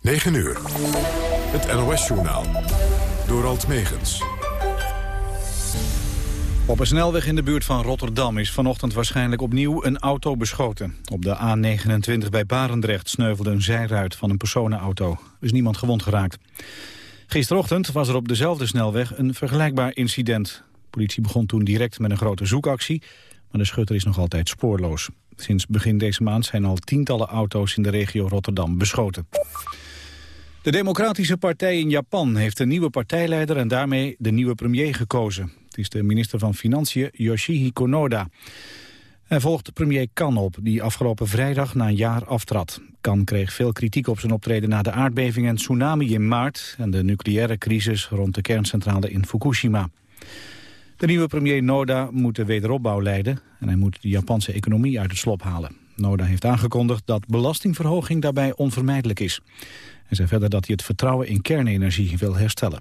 9 uur. Het NOS-journaal. Door Alt Megens. Op een snelweg in de buurt van Rotterdam is vanochtend waarschijnlijk opnieuw een auto beschoten. Op de A29 bij Barendrecht sneuvelde een zijruit van een personenauto. Er is niemand gewond geraakt. Gisterochtend was er op dezelfde snelweg een vergelijkbaar incident. De politie begon toen direct met een grote zoekactie, maar de schutter is nog altijd spoorloos. Sinds begin deze maand zijn al tientallen auto's in de regio Rotterdam beschoten. De Democratische Partij in Japan heeft een nieuwe partijleider en daarmee de nieuwe premier gekozen. Het is de minister van Financiën Yoshihiko Noda. Hij volgt premier Kan op, die afgelopen vrijdag na een jaar aftrad. Kan kreeg veel kritiek op zijn optreden na de aardbeving en tsunami in maart... en de nucleaire crisis rond de kerncentrale in Fukushima. De nieuwe premier Noda moet de wederopbouw leiden... en hij moet de Japanse economie uit het slop halen. Noda heeft aangekondigd dat belastingverhoging daarbij onvermijdelijk is. Hij zei verder dat hij het vertrouwen in kernenergie wil herstellen.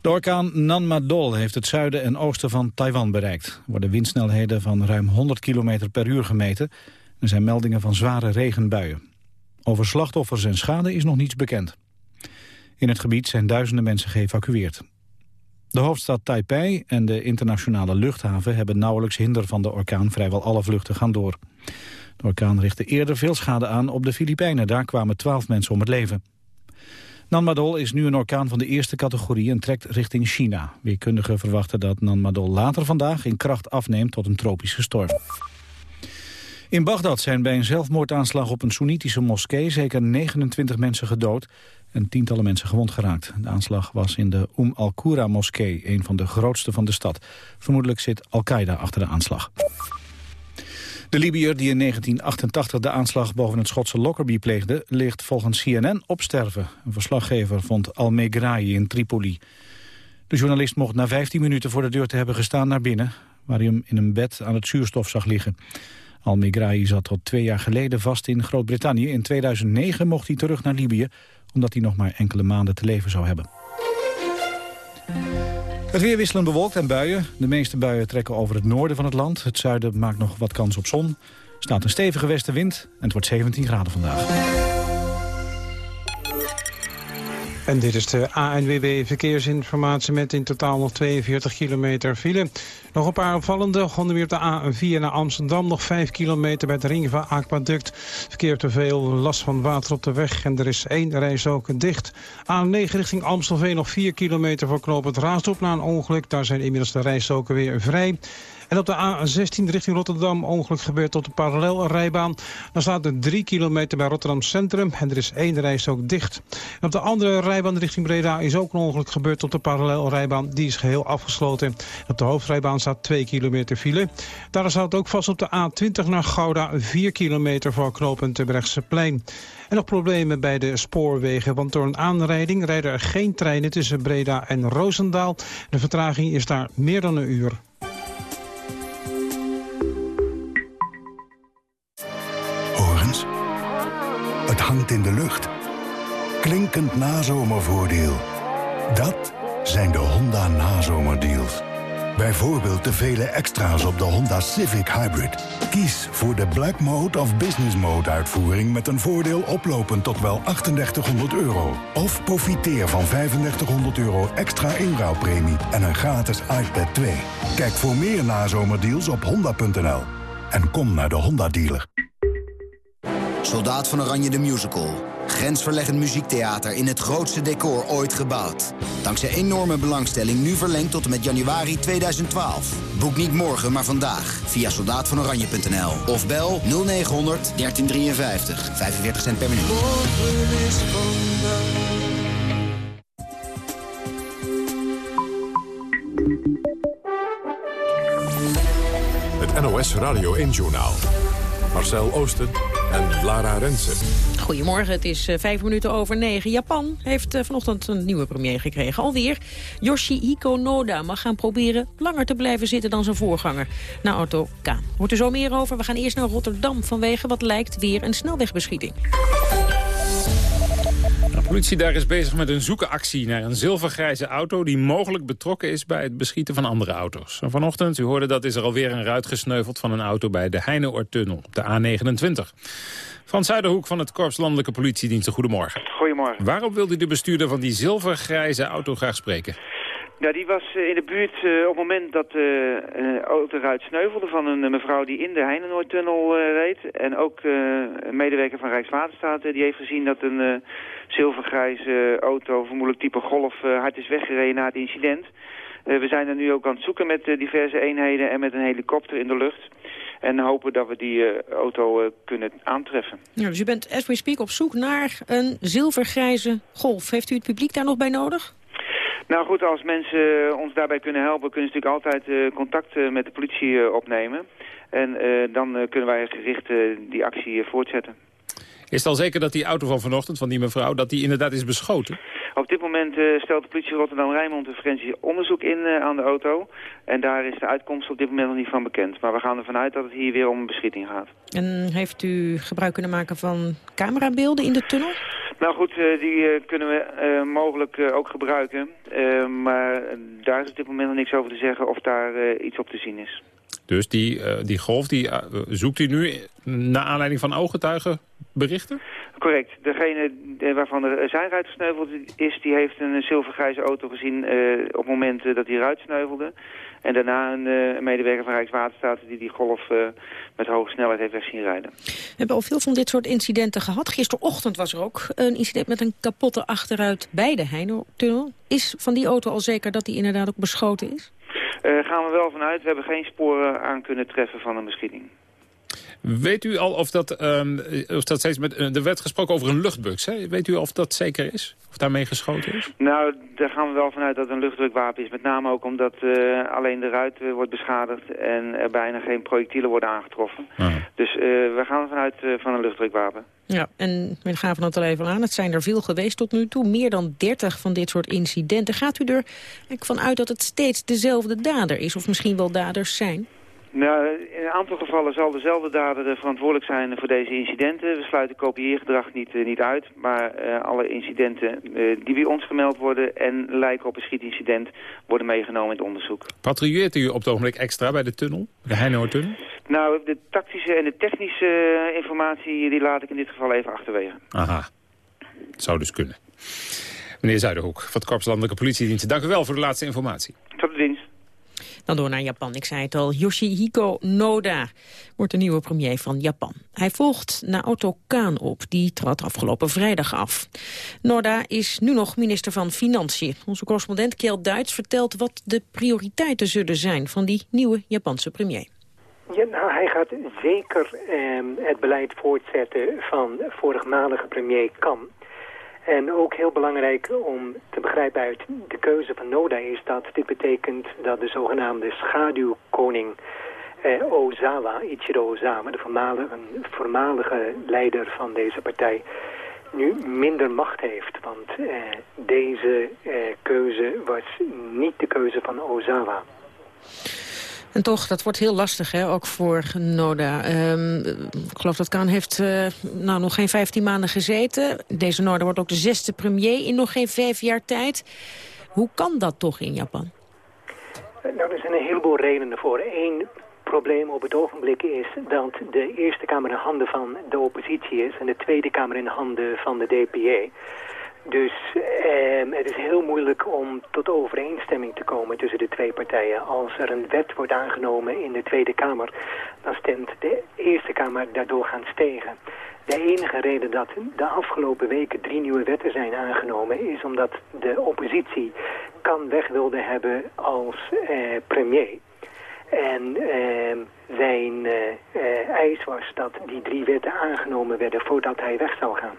De orkaan Nanmadol heeft het zuiden en oosten van Taiwan bereikt. Er worden windsnelheden van ruim 100 km per uur gemeten. Er zijn meldingen van zware regenbuien. Over slachtoffers en schade is nog niets bekend. In het gebied zijn duizenden mensen geëvacueerd. De hoofdstad Taipei en de internationale luchthaven hebben nauwelijks hinder van de orkaan. Vrijwel alle vluchten gaan door. De orkaan richtte eerder veel schade aan op de Filipijnen. Daar kwamen twaalf mensen om het leven. Nanmadol is nu een orkaan van de eerste categorie en trekt richting China. Weerkundigen verwachten dat Nanmadol later vandaag in kracht afneemt tot een tropische storm. In Bagdad zijn bij een zelfmoordaanslag op een Soenitische moskee zeker 29 mensen gedood en tientallen mensen gewond geraakt. De aanslag was in de Umm al-Qura moskee, een van de grootste van de stad. Vermoedelijk zit Al-Qaeda achter de aanslag. De Libiër die in 1988 de aanslag boven het Schotse Lockerbie pleegde... ligt volgens CNN op sterven. Een verslaggever vond Al-Megrahi in Tripoli. De journalist mocht na 15 minuten voor de deur te hebben gestaan naar binnen... waar hij hem in een bed aan het zuurstof zag liggen. Al-Megrahi zat tot twee jaar geleden vast in Groot-Brittannië. In 2009 mocht hij terug naar Libië... omdat hij nog maar enkele maanden te leven zou hebben. Het weer wisselen bewolkt en buien. De meeste buien trekken over het noorden van het land. Het zuiden maakt nog wat kans op zon. Er staat een stevige westenwind en het wordt 17 graden vandaag. En dit is de ANWB Verkeersinformatie met in totaal nog 42 kilometer file. Nog een paar opvallende. Onder weer op de A4 naar Amsterdam. Nog 5 kilometer bij de ring Aquaduct. Verkeer te veel last van water op de weg. En er is één reis ook dicht. A9 richting Amstelveen nog 4 kilometer voor knooppunt Raasdorp na een ongeluk. Daar zijn inmiddels de rijstroken weer vrij. En op de A16 richting Rotterdam ongeluk gebeurt tot de parallelrijbaan. Dan staat er 3 kilometer bij Rotterdam Centrum en er is één reis ook dicht. En op de andere rijbaan richting Breda is ook een ongeluk gebeurd tot de parallelrijbaan. Die is geheel afgesloten. Op de hoofdrijbaan staat 2 kilometer file. Daar staat ook vast op de A20 naar Gouda 4 kilometer voor knooppunt plein. En nog problemen bij de spoorwegen, want door een aanrijding rijden er geen treinen tussen Breda en Roosendaal. De vertraging is daar meer dan een uur. Hangt in de lucht. Klinkend nazomervoordeel. Dat zijn de Honda nazomerdeals. Bijvoorbeeld de vele extra's op de Honda Civic Hybrid. Kies voor de Black Mode of Business Mode uitvoering... met een voordeel oplopend tot wel 3800 euro. Of profiteer van 3500 euro extra inruilpremie... en een gratis iPad 2. Kijk voor meer nazomerdeals op honda.nl. En kom naar de Honda dealer. Soldaat van Oranje de Musical. Grensverleggend muziektheater in het grootste decor ooit gebouwd. Dankzij enorme belangstelling nu verlengd tot en met januari 2012. Boek niet morgen, maar vandaag via soldaatvanoranje.nl. Of bel 0900 1353. 45 cent per minuut. Het NOS Radio 1 Journaal. Marcel Oosten en Lara Rensen. Goedemorgen, het is uh, vijf minuten over negen. Japan heeft uh, vanochtend een nieuwe premier gekregen. Alweer. Yoshihiko Noda mag gaan proberen langer te blijven zitten dan zijn voorganger. Na Otto Kaan. Hoort er zo meer over. We gaan eerst naar Rotterdam vanwege wat lijkt weer een snelwegbeschieting politie daar is bezig met een zoekenactie naar een zilvergrijze auto... die mogelijk betrokken is bij het beschieten van andere auto's. En vanochtend, u hoorde dat, is er alweer een ruit gesneuveld van een auto... bij de Heineoortunnel, de A29. Frans Zuiderhoek van het Korps Landelijke Politiediensten, goedemorgen. Goedemorgen. Waarom wilde de bestuurder van die zilvergrijze auto graag spreken? Ja, die was eh, in de buurt uh, op het moment dat de uh, auto eruit sneuvelde van een mevrouw die in de Heinenoordtunnel reed. En ook een medewerker van Rijkswaterstaat die heeft gezien dat een zilvergrijze auto, vermoedelijk type Golf, hard is weggereden na het incident. we zijn er nu ook aan het zoeken met diverse eenheden en met een helikopter in de lucht. En hopen dat we die auto kunnen aantreffen. Ja, dus u bent as we speak op zoek naar een zilvergrijze Golf. Heeft u het publiek daar nog bij nodig? Nou goed, als mensen ons daarbij kunnen helpen... kunnen ze natuurlijk altijd contact met de politie opnemen. En dan kunnen wij gericht die actie voortzetten. Is het al zeker dat die auto van vanochtend, van die mevrouw... dat die inderdaad is beschoten? Op dit moment stelt de politie Rotterdam-Rijnmond een forensisch onderzoek in aan de auto. En daar is de uitkomst op dit moment nog niet van bekend. Maar we gaan ervan uit dat het hier weer om een beschieting gaat. En heeft u gebruik kunnen maken van camerabeelden in de tunnel? Nou goed, uh, die kunnen we mogelijk ook gebruiken. maar daar is op dit moment nog niks over te zeggen of daar iets op te zien is. Dus die, die golf die, zoekt u nu naar aanleiding van Correct. Degene waarvan er zijn ruit gesneuveld is, die heeft een zilvergrijze auto gezien op het moment dat hij ruit sneuvelde. En daarna een, uh, medewerker van Rijkswaterstaat die die golf uh, met hoge snelheid heeft weg zien rijden. We hebben al veel van dit soort incidenten gehad. Gisterochtend was er ook een incident met een kapotte achteruit bij de Heino-tunnel. Is van die auto al zeker dat die inderdaad ook beschoten is? Uh, gaan we wel vanuit. We hebben geen sporen aan kunnen treffen van een beschieting. Weet u al of dat, um, of dat steeds met... Er werd gesproken over een luchtbux, hè? Weet u of dat zeker is? Of daarmee geschoten is? Nou, daar gaan we wel vanuit dat het een luchtdrukwapen is. Met name ook omdat uh, alleen de ruit uh, wordt beschadigd... en er bijna geen projectielen worden aangetroffen. Ah. Dus uh, we gaan er vanuit van een luchtdrukwapen. Ja, en we gaven het al even aan. Het zijn er veel geweest tot nu toe. Meer dan 30 van dit soort incidenten. Gaat u er vanuit dat het steeds dezelfde dader is? Of misschien wel daders zijn? Nou, in een aantal gevallen zal dezelfde dader verantwoordelijk zijn voor deze incidenten. We sluiten kopieergedrag niet, uh, niet uit, maar uh, alle incidenten uh, die bij ons gemeld worden en lijken op een schietincident worden meegenomen in het onderzoek. Patrouilleert u op het ogenblik extra bij de tunnel, de Heinoortunnel? Nou, de tactische en de technische informatie die laat ik in dit geval even achterwege. Aha, zou dus kunnen. Meneer Zuiderhoek van het Korps Landelijke Politiediensten, dank u wel voor de laatste informatie. Dan door naar Japan. Ik zei het al, Yoshihiko Noda wordt de nieuwe premier van Japan. Hij volgt Naoto Kan op, die trad afgelopen vrijdag af. Noda is nu nog minister van Financiën. Onze correspondent Kjell Duits vertelt wat de prioriteiten zullen zijn van die nieuwe Japanse premier. Ja, nou, hij gaat zeker eh, het beleid voortzetten van voormalige premier Kan. En ook heel belangrijk om te begrijpen uit de keuze van Noda is dat dit betekent dat de zogenaamde schaduwkoning eh, Ozawa, Ichiro Ozawa, de voormalige, voormalige leider van deze partij, nu minder macht heeft. Want eh, deze eh, keuze was niet de keuze van Ozawa. En toch, dat wordt heel lastig, hè, ook voor Noda. Um, ik geloof dat Kaan heeft uh, nou, nog geen 15 maanden gezeten. Deze Noda wordt ook de zesde premier in nog geen vijf jaar tijd. Hoe kan dat toch in Japan? Nou, er zijn een heleboel redenen voor. Eén probleem op het ogenblik is dat de Eerste Kamer in handen van de oppositie is... en de Tweede Kamer in handen van de DPA. Dus eh, het is heel moeilijk om tot overeenstemming te komen tussen de twee partijen. Als er een wet wordt aangenomen in de Tweede Kamer, dan stemt de Eerste Kamer daardoor gaan stegen. De enige reden dat de afgelopen weken drie nieuwe wetten zijn aangenomen... is omdat de oppositie kan weg wilde hebben als eh, premier. En eh, zijn eh, eh, eis was dat die drie wetten aangenomen werden voordat hij weg zou gaan.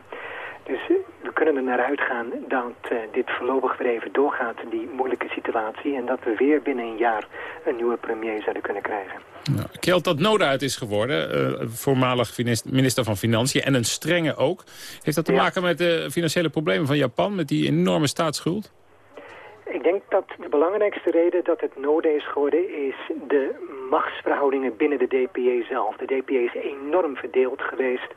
Dus eh, we kunnen er naar uitgaan dat uh, dit voorlopig weer even doorgaat, die moeilijke situatie. En dat we weer binnen een jaar een nieuwe premier zouden kunnen krijgen. Ja. Kjeld dat nood uit is geworden, uh, voormalig minister van Financiën en een strenge ook. Heeft dat te maken met de financiële problemen van Japan, met die enorme staatsschuld? Ik denk dat de belangrijkste reden dat het noorden is geworden is de machtsverhoudingen binnen de DPA zelf. De DPA is enorm verdeeld geweest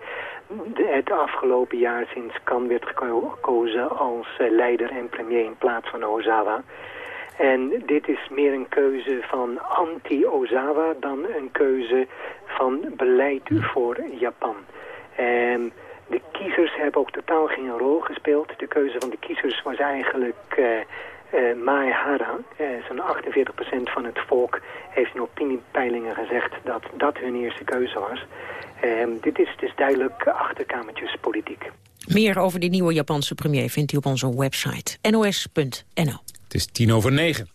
het afgelopen jaar sinds Kan werd gekozen als eh, leider en premier in plaats van Ozawa. En dit is meer een keuze van anti-Ozawa dan een keuze van beleid voor Japan. En de kiezers hebben ook totaal geen rol gespeeld. De keuze van de kiezers was eigenlijk uh, uh, Maehara. Uh, Zo'n 48% van het volk heeft in opiniepeilingen gezegd dat dat hun eerste keuze was. Uh, dit is dus duidelijk achterkamertjespolitiek. Meer over die nieuwe Japanse premier vindt u op onze website nos.nl. Het is tien over negen.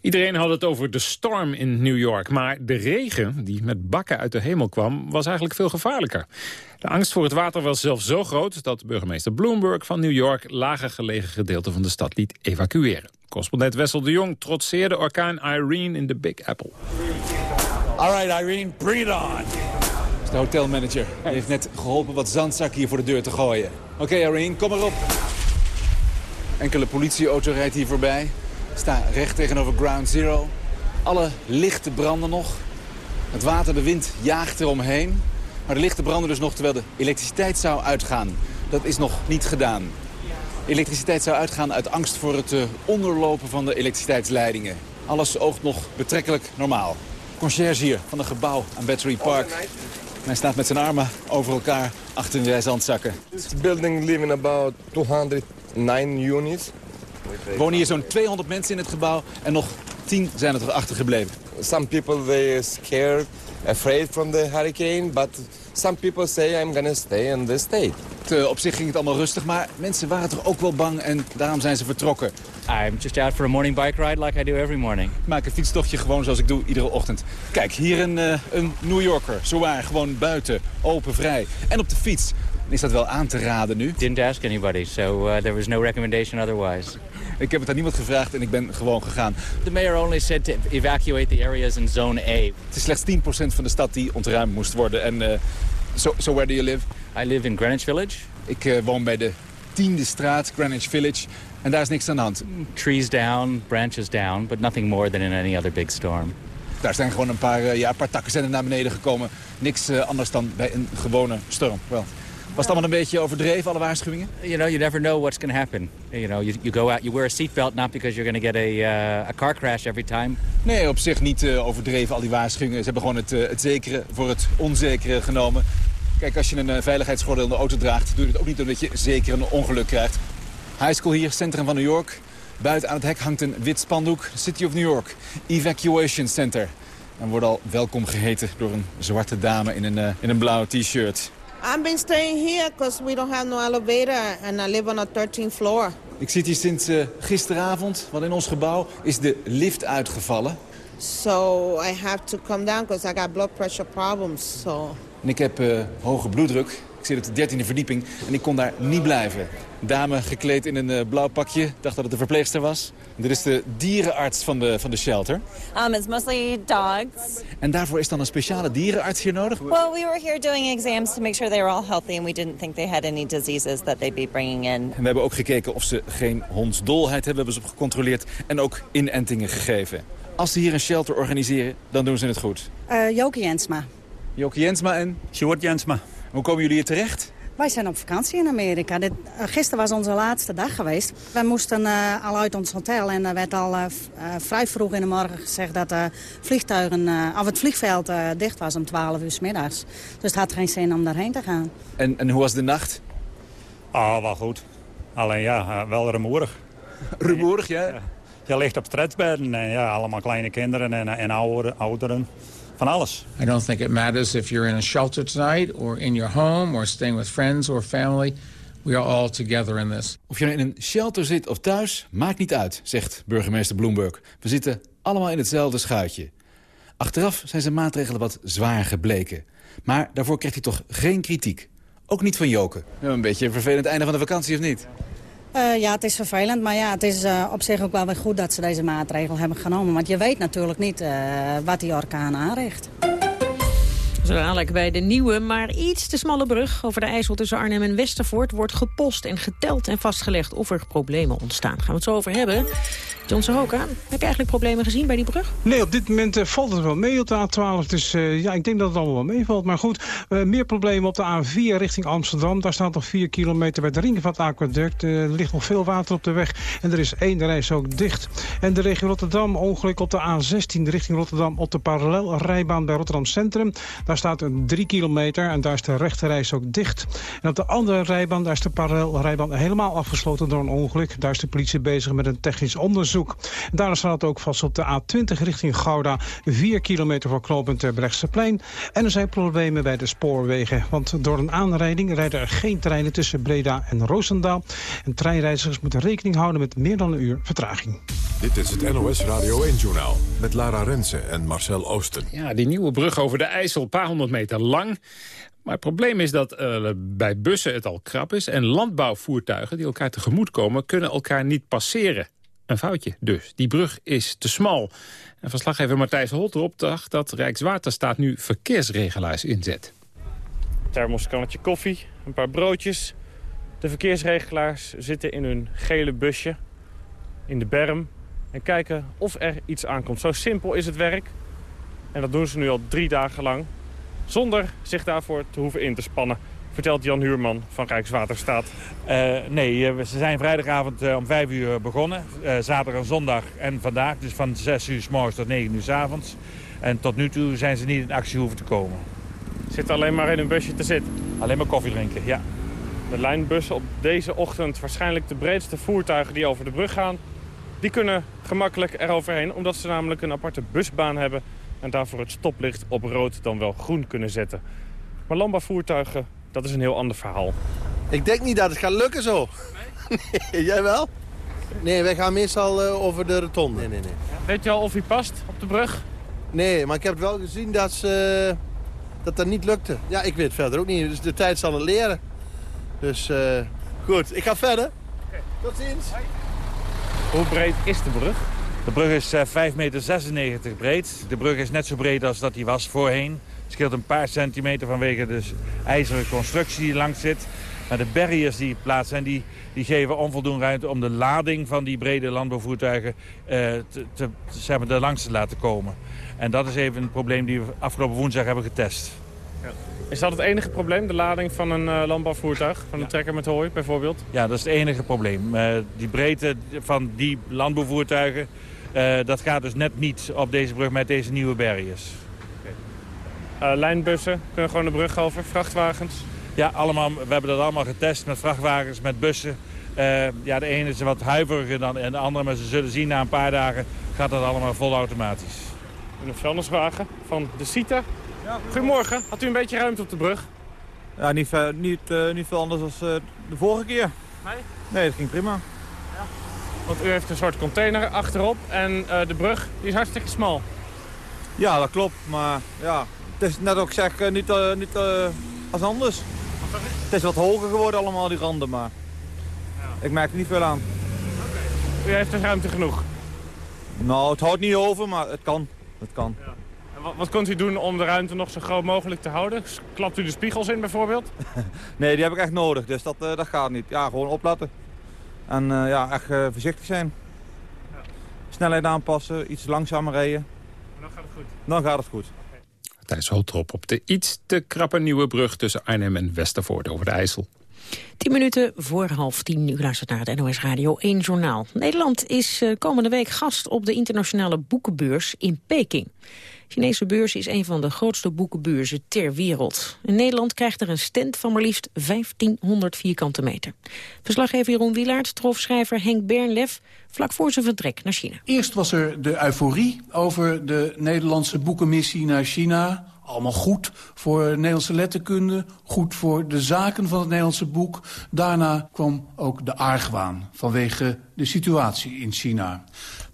Iedereen had het over de storm in New York. Maar de regen, die met bakken uit de hemel kwam, was eigenlijk veel gevaarlijker. De angst voor het water was zelfs zo groot dat burgemeester Bloomberg van New York lager gelegen gedeelte van de stad liet evacueren. Correspondent Wessel de Jong trotseerde orkaan Irene in de Big Apple. All right, Irene, bring it on. De hotelmanager heeft net geholpen wat zandzak hier voor de deur te gooien. Oké, Irene, kom erop. Enkele politieauto rijdt hier voorbij. Sta recht tegenover Ground Zero. Alle lichten branden nog. Het water, de wind jaagt eromheen. Maar de lichten branden dus nog terwijl de elektriciteit zou uitgaan. Dat is nog niet gedaan. Elektriciteit zou uitgaan uit angst voor het uh, onderlopen van de elektriciteitsleidingen. Alles oogt nog betrekkelijk normaal. Concierge hier van een gebouw aan Battery Park. hij staat met zijn armen over elkaar achter zijn zandzakken. This building living about 209 units. Er wonen hier zo'n 200 mensen in het gebouw en nog 10 zijn er achtergebleven. Some people they scared, afraid from the hurricane, but some people say I'm gonna stay in this state. Uh, op zich ging het allemaal rustig, maar mensen waren toch ook wel bang en daarom zijn ze vertrokken. I'm just out for a morning bike ride like I do every morning. Ik maak een fietstochtje gewoon zoals ik doe iedere ochtend. Kijk, hier een, uh, een New Yorker, zowaar, gewoon buiten, open, vrij. En op de fiets. Is dat wel aan te raden nu? Didn't ask anybody, so uh, there was no recommendation otherwise. Ik heb het aan niemand gevraagd en ik ben gewoon gegaan. The mayor only said to evacuate the areas in zone A. Het is slechts 10% van de stad die ontruimd moest worden. En uh, so, so where do you live? I live in Greenwich Village. Ik uh, woon bij de tiende straat, Greenwich Village. En daar is niks aan de hand. Trees down, branches down, but nothing more than in any other big storm. Daar zijn gewoon een paar, uh, ja, een paar takken zijn er naar beneden gekomen. Niks uh, anders dan bij een gewone storm. Wel. Was het allemaal een beetje overdreven, alle waarschuwingen? You know, you never know what's going to happen. You know, you, you go out, you wear a seatbelt not because you're going to get a, uh, a car crash every time. Nee, op zich niet uh, overdreven, al die waarschuwingen. Ze hebben gewoon het, uh, het zekere voor het onzekere genomen. Kijk, als je een veiligheidsgordel in de auto draagt, doe je het ook niet omdat je zeker een ongeluk krijgt. High school hier, centrum van New York. Buiten aan het hek hangt een wit spandoek. City of New York, Evacuation Center. En wordt al welkom geheten door een zwarte dame in een, in een blauwe t-shirt. I've been staying here because we don't have no elevator and I live on a 13th floor. Ik zit hier sinds uh, gisteravond, want in ons gebouw is de lift uitgevallen. So I have to come down because I got blood pressure problems. So. En ik heb uh, hoge bloeddruk. Ik zit op de 13e verdieping en ik kon daar niet blijven. Een dame gekleed in een uh, blauw pakje, dacht dat het een verpleegster was. En dit is de dierenarts van de, van de shelter. Um, it's mostly dogs. En daarvoor is dan een speciale dierenarts hier nodig? Well, we were here doing exams to make sure they were all healthy... and we didn't think they had any diseases that they'd be bringing in. En we hebben ook gekeken of ze geen hondsdolheid hebben. We hebben ze gecontroleerd en ook inentingen gegeven. Als ze hier een shelter organiseren, dan doen ze het goed. Uh, Joke Jensma. Joke Jensma en? Sjoerd Jensma. Hoe komen jullie hier terecht? Wij zijn op vakantie in Amerika. Dit, uh, gisteren was onze laatste dag geweest. Wij moesten uh, al uit ons hotel en er werd al uh, vrij vroeg in de morgen gezegd dat vliegtuigen, of het vliegveld dicht was om 12 uur s middags. Dus het had geen zin om daarheen te gaan. En, en hoe was de nacht? Ah, oh, wel goed. Alleen ja, wel rumoerig. rumoerig, ja? ja. Je ligt op stretchbedden en ja, allemaal kleine kinderen en, en ouderen. Van alles. I don't think it matters if you're in a shelter tonight or in your home or staying with friends or family. We are all together in this. Of je nou in een shelter zit of thuis, maakt niet uit, zegt burgemeester Bloomberg. We zitten allemaal in hetzelfde schuitje. Achteraf zijn zijn maatregelen wat zwaar gebleken. Maar daarvoor krijgt hij toch geen kritiek. Ook niet van Joke. Ja, een beetje een vervelend einde van de vakantie, of niet? Uh, ja, het is vervelend, maar ja, het is uh, op zich ook wel weer goed dat ze deze maatregel hebben genomen. Want je weet natuurlijk niet uh, wat die orkaan aanricht. Zo dadelijk bij de nieuwe, maar iets te smalle brug over de IJssel tussen Arnhem en Westervoort wordt gepost en geteld en vastgelegd of er problemen ontstaan. Gaan we het zo over hebben. John Sahoka, heb je eigenlijk problemen gezien bij die brug? Nee, op dit moment uh, valt het wel mee op de A12. Dus uh, ja, ik denk dat het allemaal wel meevalt. Maar goed, uh, meer problemen op de A4 richting Amsterdam. Daar staat nog 4 kilometer bij de ring van het aquaduct. er ligt nog veel water op de weg en er is één reis ook dicht. En de regio Rotterdam, ongeluk op de A16 richting Rotterdam op de parallelrijbaan bij Rotterdam Centrum. Daar staat een 3 kilometer en daar is de rechterreis ook dicht. En op de andere rijbaan, daar is de parallelrijbaan helemaal afgesloten door een ongeluk. Daar is de politie bezig met een technisch onderzoek. Daarna staat het ook vast op de A20 richting Gouda. 4 kilometer voor knooppunt Brechtseplein. En er zijn problemen bij de spoorwegen. Want door een aanrijding rijden er geen treinen tussen Breda en Roosendaal. En treinreizigers moeten rekening houden met meer dan een uur vertraging. Dit is het NOS Radio 1-journaal met Lara Rensen en Marcel Oosten. Ja, die nieuwe brug over de IJssel, een paar honderd meter lang... Maar het probleem is dat uh, bij bussen het al krap is... en landbouwvoertuigen die elkaar tegemoet komen... kunnen elkaar niet passeren. Een foutje dus. Die brug is te smal. En verslaggever Matthijs Holtrop dacht dat Rijkswaterstaat nu verkeersregelaars inzet. Thermoskannetje koffie, een paar broodjes. De verkeersregelaars zitten in hun gele busje in de berm en kijken of er iets aankomt. Zo simpel is het werk. En dat doen ze nu al drie dagen lang. Zonder zich daarvoor te hoeven in te spannen vertelt Jan Huurman van Rijkswaterstaat. Uh, nee, ze zijn vrijdagavond uh, om 5 uur begonnen. Zaterdag en zondag en vandaag. Dus van 6 uur s morgens tot 9 uur s avonds. En tot nu toe zijn ze niet in actie hoeven te komen. Zit alleen maar in een busje te zitten? Alleen maar koffie drinken, ja. De lijnbussen op deze ochtend waarschijnlijk de breedste voertuigen die over de brug gaan... die kunnen gemakkelijk eroverheen, omdat ze namelijk een aparte busbaan hebben... en daarvoor het stoplicht op rood dan wel groen kunnen zetten. Maar landbouwvoertuigen dat is een heel ander verhaal. Ik denk niet dat het gaat lukken zo. Nee? Jij wel? Nee, wij gaan meestal uh, over de rotonde. Nee, nee, nee. Weet je al of hij past op de brug? Nee, maar ik heb het wel gezien dat, ze, dat dat niet lukte. Ja, ik weet het verder ook niet. Dus de tijd zal het leren. Dus uh, goed, ik ga verder. Okay. Tot ziens. Hoe breed is de brug? De brug is uh, 5,96 meter breed. De brug is net zo breed als dat die was voorheen scheelt een paar centimeter vanwege de ijzeren constructie die langs zit. Maar de barriers die plaats zijn, die, die geven onvoldoende ruimte om de lading van die brede landbouwvoertuigen uh, te, te, zeg maar, er langs te laten komen. En dat is even een probleem die we afgelopen woensdag hebben getest. Ja. Is dat het enige probleem, de lading van een uh, landbouwvoertuig? Van een trekker met hooi bijvoorbeeld? Ja, dat is het enige probleem. Uh, die breedte van die landbouwvoertuigen, dat gaat dus net niet op deze brug met deze nieuwe barriers. Uh, lijnbussen kunnen gewoon de brug over, vrachtwagens? Ja, allemaal, we hebben dat allemaal getest met vrachtwagens, met bussen. Uh, ja, de ene is wat huiveriger dan en de andere, maar ze zullen zien na een paar dagen gaat dat allemaal vol automatisch. Een vuilniswagen van de CITA. Ja, Goedemorgen, had u een beetje ruimte op de brug? Ja, niet, niet, uh, niet veel anders dan uh, de vorige keer. Nee? Nee, dat ging prima. Ja. Want u heeft een soort container achterop en de brug die is hartstikke smal. Ja, dat klopt, maar ja, het is net ook zeg, eh, niet, uh, niet uh, als anders. Het is wat hoger geworden allemaal, die randen, maar ja. ik merk er niet veel aan. Okay. U heeft er ruimte genoeg? Nou, het houdt niet over, maar het kan. Het kan. Ja. En wat, wat kunt u doen om de ruimte nog zo groot mogelijk te houden? Klapt u de spiegels in bijvoorbeeld? nee, die heb ik echt nodig, dus dat, dat gaat niet. Ja, gewoon opletten. En ja, echt voorzichtig zijn. Ja. Snelheid aanpassen, iets langzamer rijden. dan gaat het goed? Dan gaat het goed. Thijs Holtrop op de iets te krappe nieuwe brug tussen Arnhem en Westervoort over de IJssel. Tien minuten voor half tien. U luistert naar het NOS Radio 1 Journaal. Nederland is eh, komende week gast op de internationale boekenbeurs in Peking. Chinese beurs is een van de grootste boekenbeurzen ter wereld. In Nederland krijgt er een stand van maar liefst 1500 vierkante meter. Verslaggever Jeroen Wielaert trof schrijver Henk Bernlef vlak voor zijn vertrek naar China. Eerst was er de euforie over de Nederlandse boekenmissie naar China. Allemaal goed voor Nederlandse letterkunde, goed voor de zaken van het Nederlandse boek. Daarna kwam ook de argwaan vanwege de situatie in China.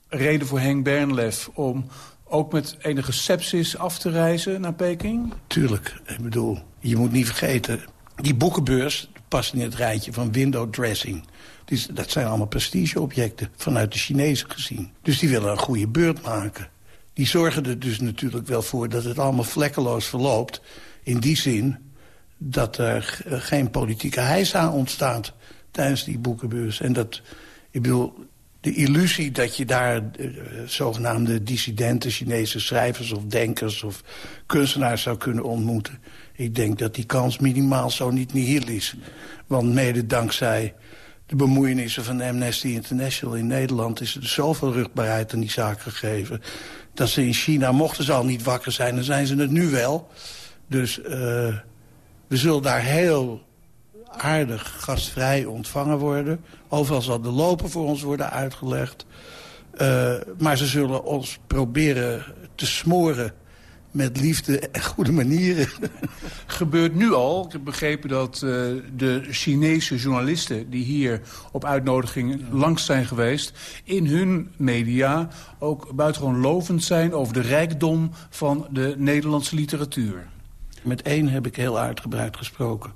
Reden voor Henk Bernlef om ook met enige sepsis af te reizen naar Peking? Tuurlijk. Ik bedoel, je moet niet vergeten... die boekenbeurs past in het rijtje van window dressing. Dus dat zijn allemaal prestigeobjecten vanuit de Chinezen gezien. Dus die willen een goede beurt maken. Die zorgen er dus natuurlijk wel voor dat het allemaal vlekkeloos verloopt. In die zin dat er geen politieke heisa ontstaat tijdens die boekenbeurs. En dat, ik bedoel, de illusie dat je daar uh, zogenaamde dissidenten, Chinese schrijvers of denkers of kunstenaars zou kunnen ontmoeten. Ik denk dat die kans minimaal zo niet nihil is. Want mede dankzij de bemoeienissen van Amnesty International in Nederland... is er zoveel rugbaarheid aan die zaak gegeven... dat ze in China, mochten ze al niet wakker zijn, dan zijn ze het nu wel. Dus uh, we zullen daar heel aardig gastvrij ontvangen worden. Overal zal de lopen voor ons worden uitgelegd. Uh, maar ze zullen ons proberen te smoren met liefde en goede manieren. Gebeurt nu al. Ik heb begrepen dat uh, de Chinese journalisten... die hier op uitnodiging langs zijn geweest... in hun media ook buitengewoon lovend zijn... over de rijkdom van de Nederlandse literatuur. Met één heb ik heel uitgebreid gesproken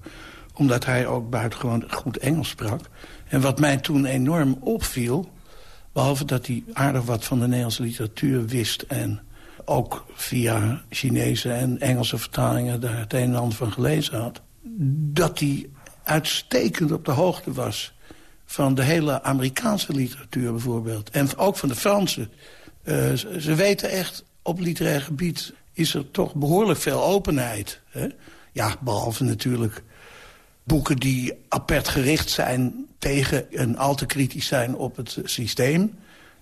omdat hij ook buitengewoon goed Engels sprak. En wat mij toen enorm opviel... behalve dat hij aardig wat van de Nederlandse literatuur wist... en ook via Chinese en Engelse vertalingen daar het een en ander van gelezen had... dat hij uitstekend op de hoogte was van de hele Amerikaanse literatuur bijvoorbeeld. En ook van de Franse. Uh, ze weten echt, op literair gebied is er toch behoorlijk veel openheid. Hè? Ja, behalve natuurlijk boeken die apart gericht zijn tegen en al te kritisch zijn op het systeem.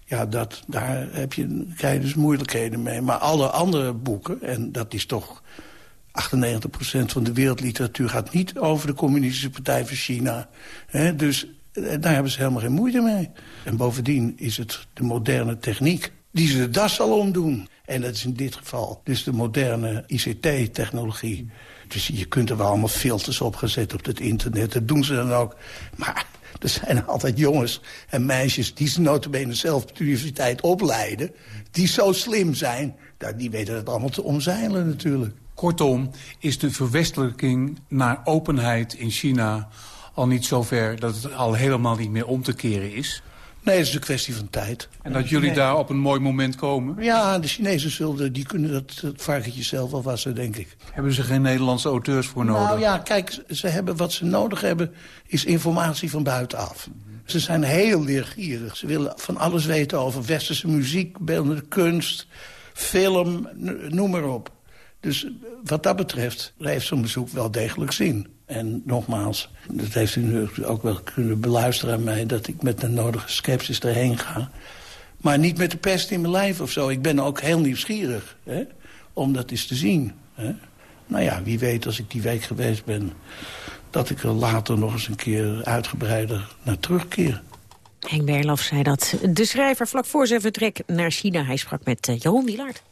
Ja, dat, daar heb je, krijg je dus moeilijkheden mee. Maar alle andere boeken, en dat is toch 98% van de wereldliteratuur... gaat niet over de communistische partij van China. Hè? Dus eh, daar hebben ze helemaal geen moeite mee. En bovendien is het de moderne techniek die ze de das zal omdoen. En dat is in dit geval dus de moderne ICT-technologie. Je kunt er wel allemaal filters op gezet op het internet. Dat doen ze dan ook. Maar er zijn altijd jongens en meisjes die ze notabene zelf op de universiteit opleiden... die zo slim zijn, die weten het allemaal te omzeilen natuurlijk. Kortom, is de verwestelijking naar openheid in China al niet zover... dat het al helemaal niet meer om te keren is? Nee, het is een kwestie van tijd. En dat jullie daar op een mooi moment komen? Ja, de Chinezen zullen, die kunnen dat, dat varkentje zelf wel wassen, denk ik. Hebben ze geen Nederlandse auteurs voor nodig? Nou ja, kijk, ze hebben, wat ze nodig hebben is informatie van buitenaf. Ze zijn heel leergierig. Ze willen van alles weten over westerse muziek, beeldende kunst, film, noem maar op. Dus wat dat betreft heeft zo'n bezoek wel degelijk zin. En nogmaals, dat heeft u nu ook wel kunnen beluisteren aan mij... dat ik met de nodige sceptisch erheen ga. Maar niet met de pest in mijn lijf of zo. Ik ben ook heel nieuwsgierig hè, om dat eens te zien. Hè. Nou ja, wie weet als ik die week geweest ben... dat ik er later nog eens een keer uitgebreider naar terugkeer. Henk Berlof zei dat. De schrijver vlak voor zijn vertrek naar China. Hij sprak met uh, Jeroen Wielaert.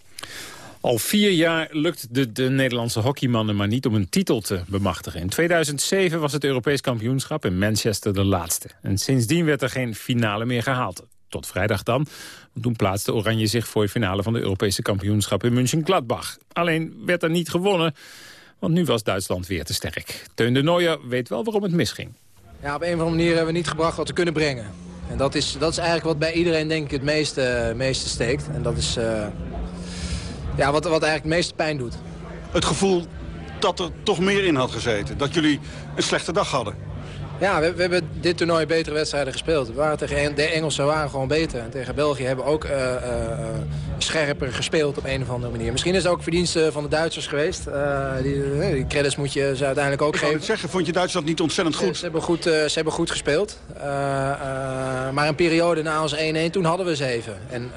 Al vier jaar lukt de, de Nederlandse hockeymannen maar niet om een titel te bemachtigen. In 2007 was het Europees kampioenschap in Manchester de laatste. En sindsdien werd er geen finale meer gehaald. Tot vrijdag dan. Want toen plaatste Oranje zich voor de finale van de Europese kampioenschap in München-Gladbach. Alleen werd er niet gewonnen, want nu was Duitsland weer te sterk. Teun de Nooijer weet wel waarom het misging. Ja, op een of andere manier hebben we niet gebracht wat we kunnen brengen. En dat is, dat is eigenlijk wat bij iedereen denk ik het meeste, meeste steekt. En dat is... Uh ja, wat, wat eigenlijk het meeste pijn doet. Het gevoel dat er toch meer in had gezeten. Dat jullie een slechte dag hadden. Ja, we, we, hebben dit toernooi betere wedstrijden gespeeld. We waren tegen de Engelsen waren gewoon beter. En tegen België hebben we ook uh, uh, scherper gespeeld op een of andere manier. Misschien is het ook verdienste van de Duitsers geweest. Uh, die, die, credits moet je ze uiteindelijk ook Ik geven. Ik zeggen, vond je Duitsland niet ontzettend goed? Ze, ze hebben, goed, ze hebben goed gespeeld. maar een periode na ons 1-1, toen hadden we ze even. En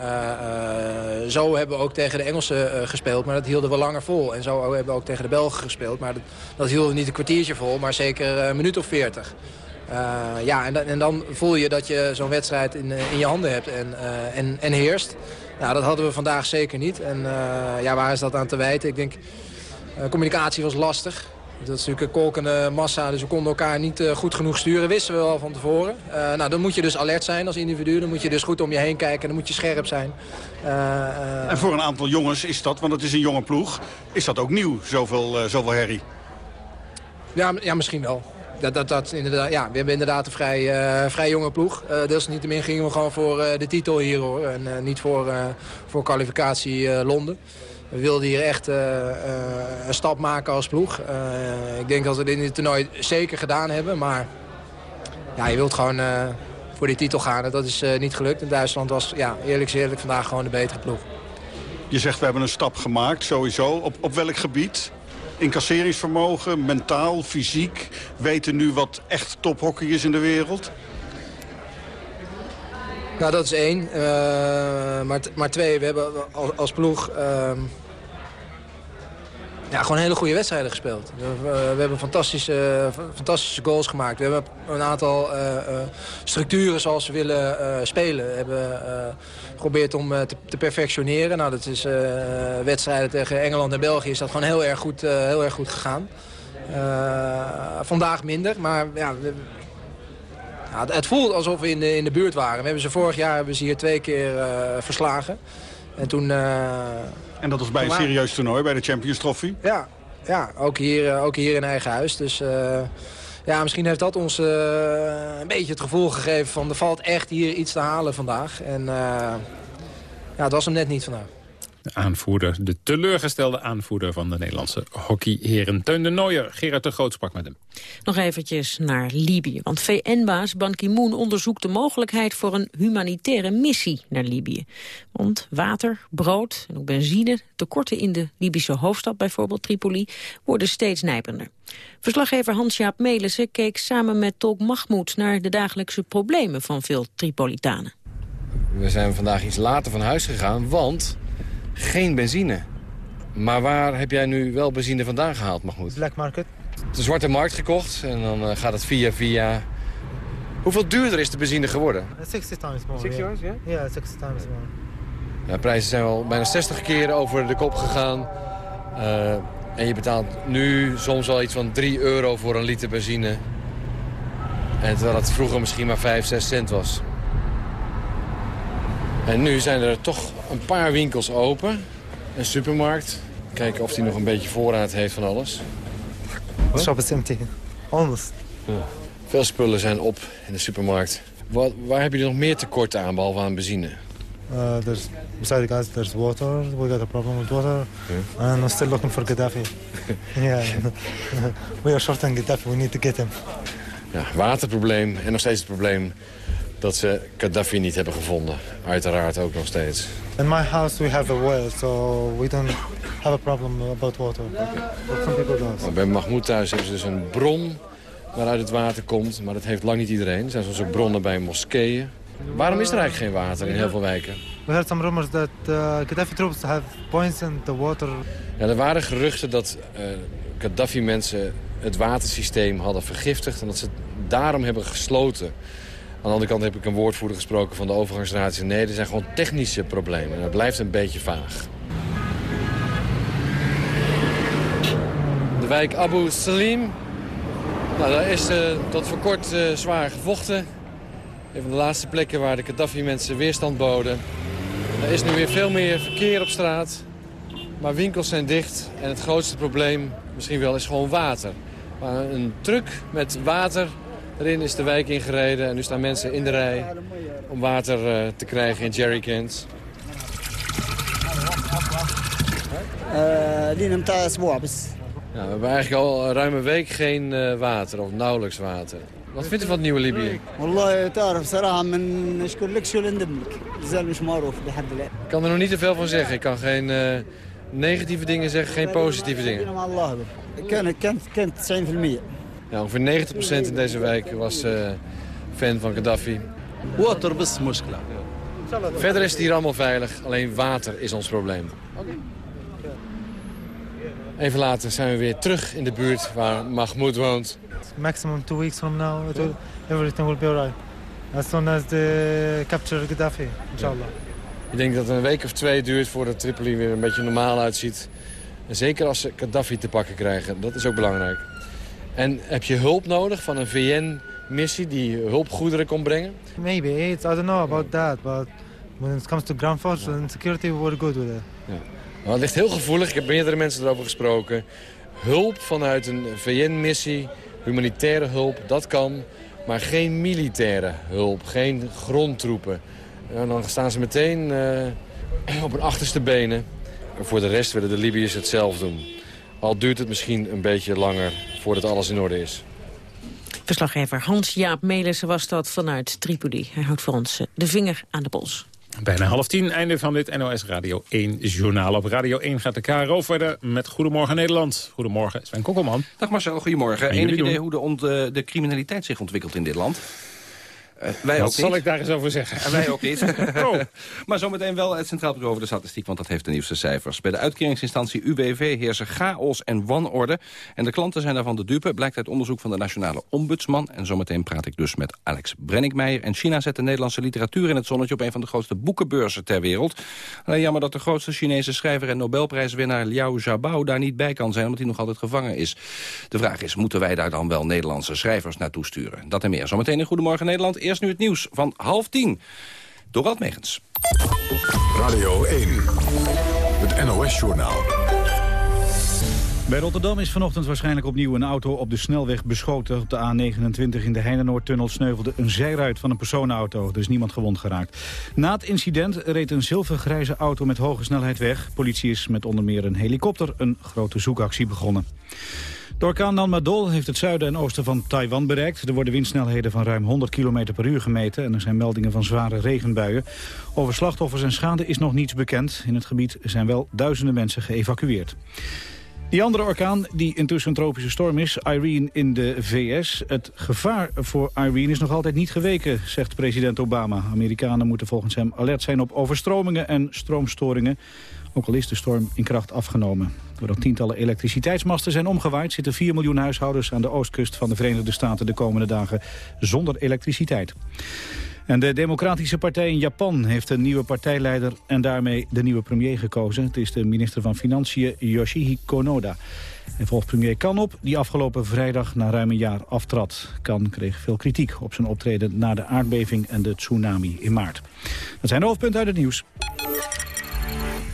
zo hebben we ook tegen de Engelsen gespeeld. Maar dat hielden we langer vol. En zo hebben we ook tegen de Belgen gespeeld. Maar dat, dat hielden we niet een kwartiertje vol, maar zeker een minuut of veertig. Uh, ja, en, en, dan voel je dat je zo'n wedstrijd in, in je handen hebt en, uh, en, en heerst. Nou, dat hadden we vandaag zeker niet. En uh, ja, waar is dat aan te wijten? Ik denk, communicatie was lastig. Dat is natuurlijk een kolkende massa, dus we konden elkaar niet goed genoeg sturen. Wisten we al van tevoren. nou, dan moet je dus alert zijn als individu. Dan moet je dus goed om je heen kijken. Dan moet je scherp zijn. en voor een aantal jongens is dat, want het is een jonge ploeg... is dat ook nieuw, zoveel, zoveel herrie? Ja, ja, misschien wel dat, dat, dat, inderdaad, ja, we hebben inderdaad een vrij, uh, vrij jonge ploeg. Uh, desalniettemin gingen we gewoon voor uh, de titel hier hoor. En niet voor, voor kwalificatie Londen. we wilden hier echt een stap maken als ploeg. ik denk dat we dit in het toernooi zeker gedaan hebben. Maar ja, je wilt gewoon voor die titel gaan. Dat is niet gelukt. Duitsland was ja, eerlijk eerlijk vandaag gewoon de betere ploeg. Je zegt we hebben een stap gemaakt, sowieso. Op, op welk gebied? Incasseringsvermogen, mentaal, fysiek. Weten nu wat echt tophockey is in de wereld? Nou, dat is één. Uh, maar, maar twee, we hebben als, ploeg... Uh, ja, gewoon hele goede wedstrijden gespeeld. We, hebben fantastische, fantastische goals gemaakt. We hebben een aantal uh, structuren zoals we willen spelen. We hebben geprobeerd om te, te, perfectioneren. Nou, dat is wedstrijden tegen Engeland en België is dat gewoon heel erg goed, heel erg goed gegaan. vandaag minder, maar ja, ja, het voelt alsof we in de, in de buurt waren. We hebben ze vorig jaar hebben ze hier twee keer verslagen. En toen... en dat was bij een serieus toernooi, bij de Champions Trophy? Ja, ja ook, hier, uh, ook hier in eigen huis. Dus ja, misschien heeft dat ons een beetje het gevoel gegeven van... er valt echt hier iets te halen vandaag. En ja, dat was hem net niet vandaag. De aanvoerder, de teleurgestelde aanvoerder van de Nederlandse hockeyheren. Teun de Nooier, Gerard de Groot sprak met hem. Nog eventjes naar Libië, want VN-baas Ban Ki-moon onderzoekt de mogelijkheid voor een humanitaire missie naar Libië. Want water, brood en ook benzine, tekorten in de Libische hoofdstad bijvoorbeeld Tripoli, worden steeds nijpender. Verslaggever Hans-Jaap Melissen keek samen met Tolk Mahmoud naar de dagelijkse problemen van veel Tripolitanen. We zijn vandaag iets later van huis gegaan, want geen benzine. Maar waar heb jij nu wel benzine vandaan gehaald, Mahmoud? Black market. De zwarte markt gekocht en dan uh, gaat het via via... Hoeveel duurder is de benzine geworden? 60 times more. 60 times, ja? Ja, 60 times more. de prijzen zijn wel bijna 60 keer over de kop gegaan. Uh, en je betaalt nu soms wel iets van 3 euro voor een liter benzine. En terwijl het vroeger misschien maar 5, 6 cent was. En nu zijn er toch een paar winkels open. Een supermarkt. Kijken of die nog een beetje voorraad heeft van alles. The shop is empty. Almost. Ja. Veel spullen zijn op in de supermarkt. Wat, waar hebben jullie nog meer tekorten aan, behalve aan benzine? Uh, there's, besides gas, there's water. We got a problem with water. Yeah. And we're still looking for Gaddafi. yeah. we are short on Gaddafi. We need to get him. Ja, waterprobleem en nog steeds het probleem dat ze Gaddafi niet hebben gevonden. Uiteraard ook nog steeds. In my house we have a well, so we don't have a problem about water. But some people don't. Bij Mahmoud thuis hebben ze dus een bron waaruit het water komt. Maar dat heeft lang niet iedereen. Er zijn soms ook bronnen bij moskeeën. Waarom is er eigenlijk geen water in heel veel wijken? We heard some rumors that uh, Gaddafi troops have poisoned the water. Ja, er waren geruchten dat uh, Gaddafi-mensen het watersysteem hadden vergiftigd... en dat ze daarom hebben gesloten. Aan de andere kant heb ik een woordvoerder gesproken van de overgangsraad. Nee, er zijn gewoon technische problemen. En dat blijft een beetje vaag. De wijk Abu Salim. Nou, daar is tot voor kort uh, zwaar gevochten. Een van de laatste plekken waar de Gaddafi-mensen weerstand boden. Er is nu weer veel meer verkeer op straat. Maar winkels zijn dicht. En het grootste probleem misschien wel is gewoon water. Maar een truck met water Erin is de wijk ingereden en nu staan mensen in de rij om water uh, te krijgen in jerrycans. Ja, we hebben eigenlijk al ruim een week geen uh, water of nauwelijks water. Wat vindt u van het nieuwe Libië? Ik kan er nog niet te veel van zeggen. Ik kan geen uh, negatieve dingen zeggen, geen positieve dingen. Ja, ongeveer 90% in deze wijk was uh, fan van Gaddafi. Water is muskla. Verder is het hier allemaal veilig, alleen water is ons probleem. Even later zijn we weer terug in de buurt waar Mahmoud woont. Maximum two weeks from now, it will, everything will be alright. As soon as they capture Gaddafi, inshallah. Ik denk dat het een week of twee duurt voordat Tripoli weer een beetje normaal uitziet. En zeker als ze Gaddafi te pakken krijgen, dat is ook belangrijk. En heb je hulp nodig van een VN-missie die hulpgoederen kon brengen? Maybe. It's, I don't know about that. But when it comes to ground force and security, we're good with it. Ja. Nou, het ligt heel gevoelig. Ik heb meerdere mensen erover gesproken. Hulp vanuit een VN-missie, humanitaire hulp, dat kan. Maar geen militaire hulp, geen grondtroepen. En dan staan ze meteen uh, op hun achterste benen. voor de rest willen de Libiërs het zelf doen. Al duurt het misschien een beetje langer voordat alles in orde is. Verslaggever Hans-Jaap Melissen was dat vanuit Tripoli. Hij houdt voor ons eh, de vinger aan de pols. Bijna half tien, einde van dit NOS Radio 1 journaal. Op Radio 1 gaat de KRO verder met Goedemorgen Nederland. Goedemorgen, Sven Kokkelman. Dag Marcel, goedemorgen. Enig idee hoe de, eh, de criminaliteit zich ontwikkelt in dit land? Uh, wij Wat ook zal niet. ik daar eens over zeggen? En wij ook niet. Oh. maar zometeen wel het Centraal Bureau voor de Statistiek, want dat heeft de nieuwste cijfers. Bij de uitkeringsinstantie UWV heersen chaos en wanorde. En de klanten zijn daarvan de dupe, blijkt uit onderzoek van de Nationale Ombudsman. En zometeen praat ik dus met Alex Brenninkmeijer. En China zet de Nederlandse literatuur in het zonnetje op een van de grootste boekenbeurzen ter wereld. Alleen jammer dat de grootste Chinese schrijver en Nobelprijswinnaar Liao Xiaobo daar niet bij kan zijn, omdat hij nog altijd gevangen is. De vraag is, moeten wij daar dan wel Nederlandse schrijvers naartoe sturen? Dat en meer. Zometeen in Goedemorgen Nederland. Eerst nu het nieuws van half tien. Dorald Megens. Radio 1, het NOS-journaal. Bij Rotterdam is vanochtend waarschijnlijk opnieuw een auto op de snelweg beschoten. Op de A29 in de Heinenoordtunnel sneuvelde een zijruit van een personenauto. Er is niemand gewond geraakt. Na het incident reed een zilvergrijze auto met hoge snelheid weg. Politie is met onder meer een helikopter een grote zoekactie begonnen. De orkaan Nanmadol heeft het zuiden en oosten van Taiwan bereikt. Er worden windsnelheden van ruim 100 km per uur gemeten... en er zijn meldingen van zware regenbuien. Over slachtoffers en schade is nog niets bekend. In het gebied zijn wel duizenden mensen geëvacueerd. Die andere orkaan, die intussen een tropische storm is, Irene in de VS. Het gevaar voor Irene is nog altijd niet geweken, zegt president Obama. Amerikanen moeten volgens hem alert zijn op overstromingen en stroomstoringen. Ook al is de storm in kracht afgenomen. Doordat tientallen elektriciteitsmasten zijn omgewaaid... zitten 4 miljoen huishoudens aan de oostkust van de Verenigde Staten... de komende dagen zonder elektriciteit. En de Democratische Partij in Japan heeft een nieuwe partijleider... en daarmee de nieuwe premier gekozen. Het is de minister van Financiën Yoshihiko Noda. Hij volgt premier Kan op, die afgelopen vrijdag na ruim een jaar aftrad. Kan kreeg veel kritiek op zijn optreden na de aardbeving en de tsunami in maart. Dat zijn de hoofdpunten uit het nieuws.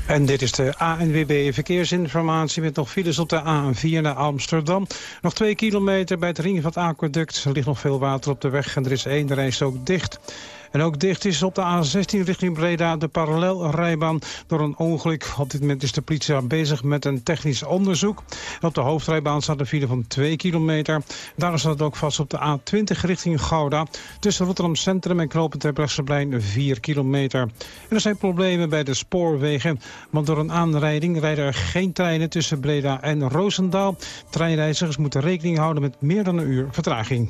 En dit is de ANWB Verkeersinformatie met nog files op de A4 naar Amsterdam. Nog twee kilometer bij het ring van het aquaduct. Er ligt nog veel water op de weg en er is één reis ook dicht. En ook dicht is op de A16 richting Breda de parallelrijbaan door een ongeluk. Op dit moment is de politie daar bezig met een technisch onderzoek. En op de hoofdrijbaan staat een file van 2 kilometer. Daar staat het ook vast op de A20 richting Gouda. Tussen Rotterdam Centrum en Knopen Terbrechtseplein 4 kilometer. En er zijn problemen bij de spoorwegen. Want door een aanrijding rijden er geen treinen tussen Breda en Roosendaal. Treinreizigers moeten rekening houden met meer dan een uur vertraging.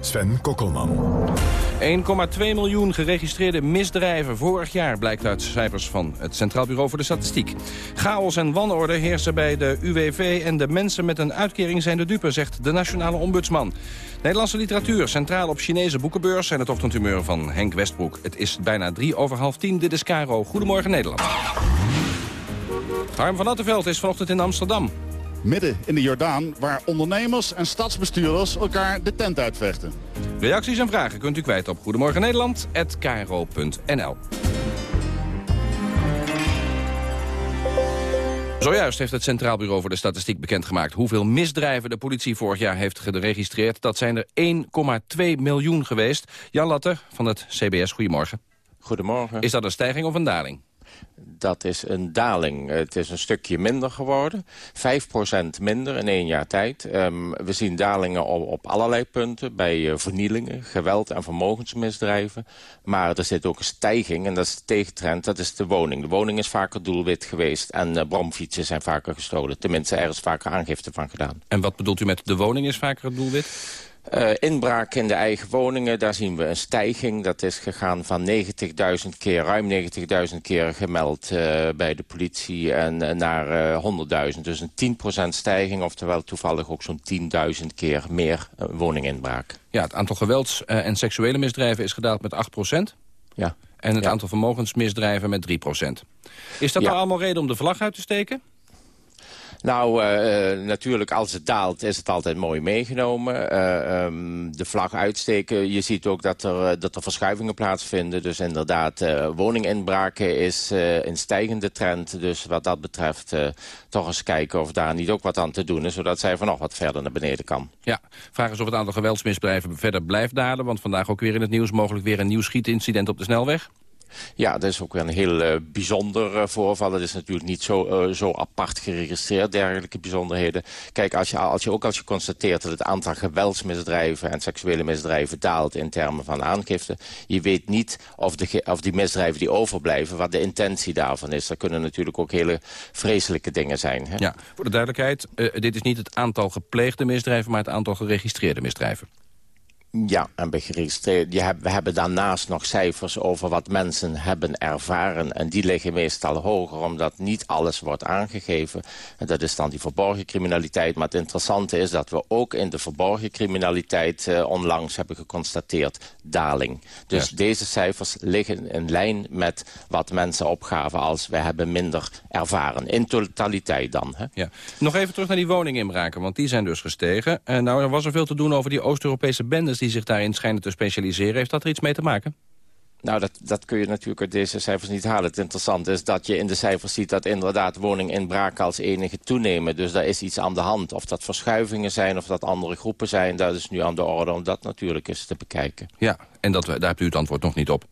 Sven Kokkelman. 1,2 miljoen geregistreerde misdrijven vorig jaar... blijkt uit cijfers van het Centraal Bureau voor de Statistiek. Chaos en wanorde heersen bij de UWV... en de mensen met een uitkering zijn de dupe, zegt de Nationale Ombudsman. Nederlandse literatuur, centraal op Chinese boekenbeurs... en het ochtendhumeur van Henk Westbroek. Het is bijna drie over half tien. Dit is Caro. Goedemorgen Nederland. Harm van Attenveld is vanochtend in Amsterdam. Midden in de Jordaan, waar ondernemers en stadsbestuurders elkaar de tent uitvechten. Reacties en vragen kunt u kwijt op Goedemorgen Nederland@kro.nl. Zojuist heeft het Centraal Bureau voor de Statistiek bekendgemaakt... hoeveel misdrijven de politie vorig jaar heeft geregistreerd. Dat zijn er 1,2 miljoen geweest. Jan Latte van het CBS, goedemorgen. Goedemorgen. Is dat een stijging of een daling? Dat is een daling. Het is een stukje minder geworden. 5% minder in één jaar tijd. Um, we zien dalingen op, op allerlei punten. Bij uh, vernielingen, geweld en vermogensmisdrijven. Maar er zit ook een stijging. En dat is de tegentrend. Dat is de woning. De woning is vaker doelwit geweest. En uh, bromfietsen zijn vaker gestolen. Tenminste, er is vaker aangifte van gedaan. En wat bedoelt u met de woning is vaker het doelwit? Uh, inbraak in de eigen woningen, daar zien we een stijging. Dat is gegaan van 90.000 keer, ruim 90.000 keer gemeld uh, bij de politie... en uh, naar 100.000. Dus een 10% stijging, oftewel toevallig ook zo'n 10.000 keer meer woninginbraak. Ja, het aantal gewelds- en seksuele misdrijven is gedaald met 8%. Ja. En het ja. aantal vermogensmisdrijven met 3%. Is dat ja. nou allemaal reden om de vlag uit te steken? Nou, uh, natuurlijk, als het daalt is het altijd mooi meegenomen. Uh, um, de vlag uitsteken. Je ziet ook dat er, dat er verschuivingen plaatsvinden. Dus inderdaad, woninginbraken is in stijgende trend. Dus wat dat betreft toch eens kijken of daar niet ook wat aan te doen is... zodat zij van nog wat verder naar beneden kan. Ja, vraag is of het aantal geweldsmisdrijven verder blijft dalen. Want vandaag ook weer in het nieuws mogelijk weer een nieuw schietincident op de snelweg. Ja, dat is ook een heel uh, bijzonder uh, voorval. Het is natuurlijk niet zo, uh, zo apart geregistreerd, dergelijke bijzonderheden. Kijk, als je, als je ook als je constateert dat het aantal geweldsmisdrijven en seksuele misdrijven daalt in termen van aangifte, je weet niet of, de, of die misdrijven die overblijven, wat de intentie daarvan is. Dat kunnen natuurlijk ook hele vreselijke dingen zijn. Hè? Ja, voor de duidelijkheid, dit is niet het aantal gepleegde misdrijven, maar het aantal geregistreerde misdrijven. Ja, en geregistreerd. Je hebt, we hebben daarnaast nog cijfers over wat mensen hebben ervaren. En die liggen meestal hoger, omdat niet alles wordt aangegeven. En dat is dan die verborgen criminaliteit. Maar het interessante is dat we ook in de verborgen criminaliteit uh, onlangs hebben geconstateerd daling. Dus deze cijfers liggen in lijn met wat mensen opgaven als we hebben minder ervaren. In totaliteit dan. Hè? Ja. Nog even terug naar die woninginbraken, want die zijn dus gestegen. En nou, er was er veel te doen over die Oost-Europese bendes die zich daarin schijnen te specialiseren. Heeft dat er iets mee te maken? Nou, dat, dat kun je natuurlijk uit deze cijfers niet halen. Het interessante is dat je in de cijfers ziet dat inderdaad woninginbraken als enige toenemen. Dus daar is iets aan de hand. Of dat verschuivingen zijn of dat andere groepen zijn, dat is nu aan de orde om dat natuurlijk eens te bekijken. Ja, en dat, daar hebt u het antwoord nog niet op.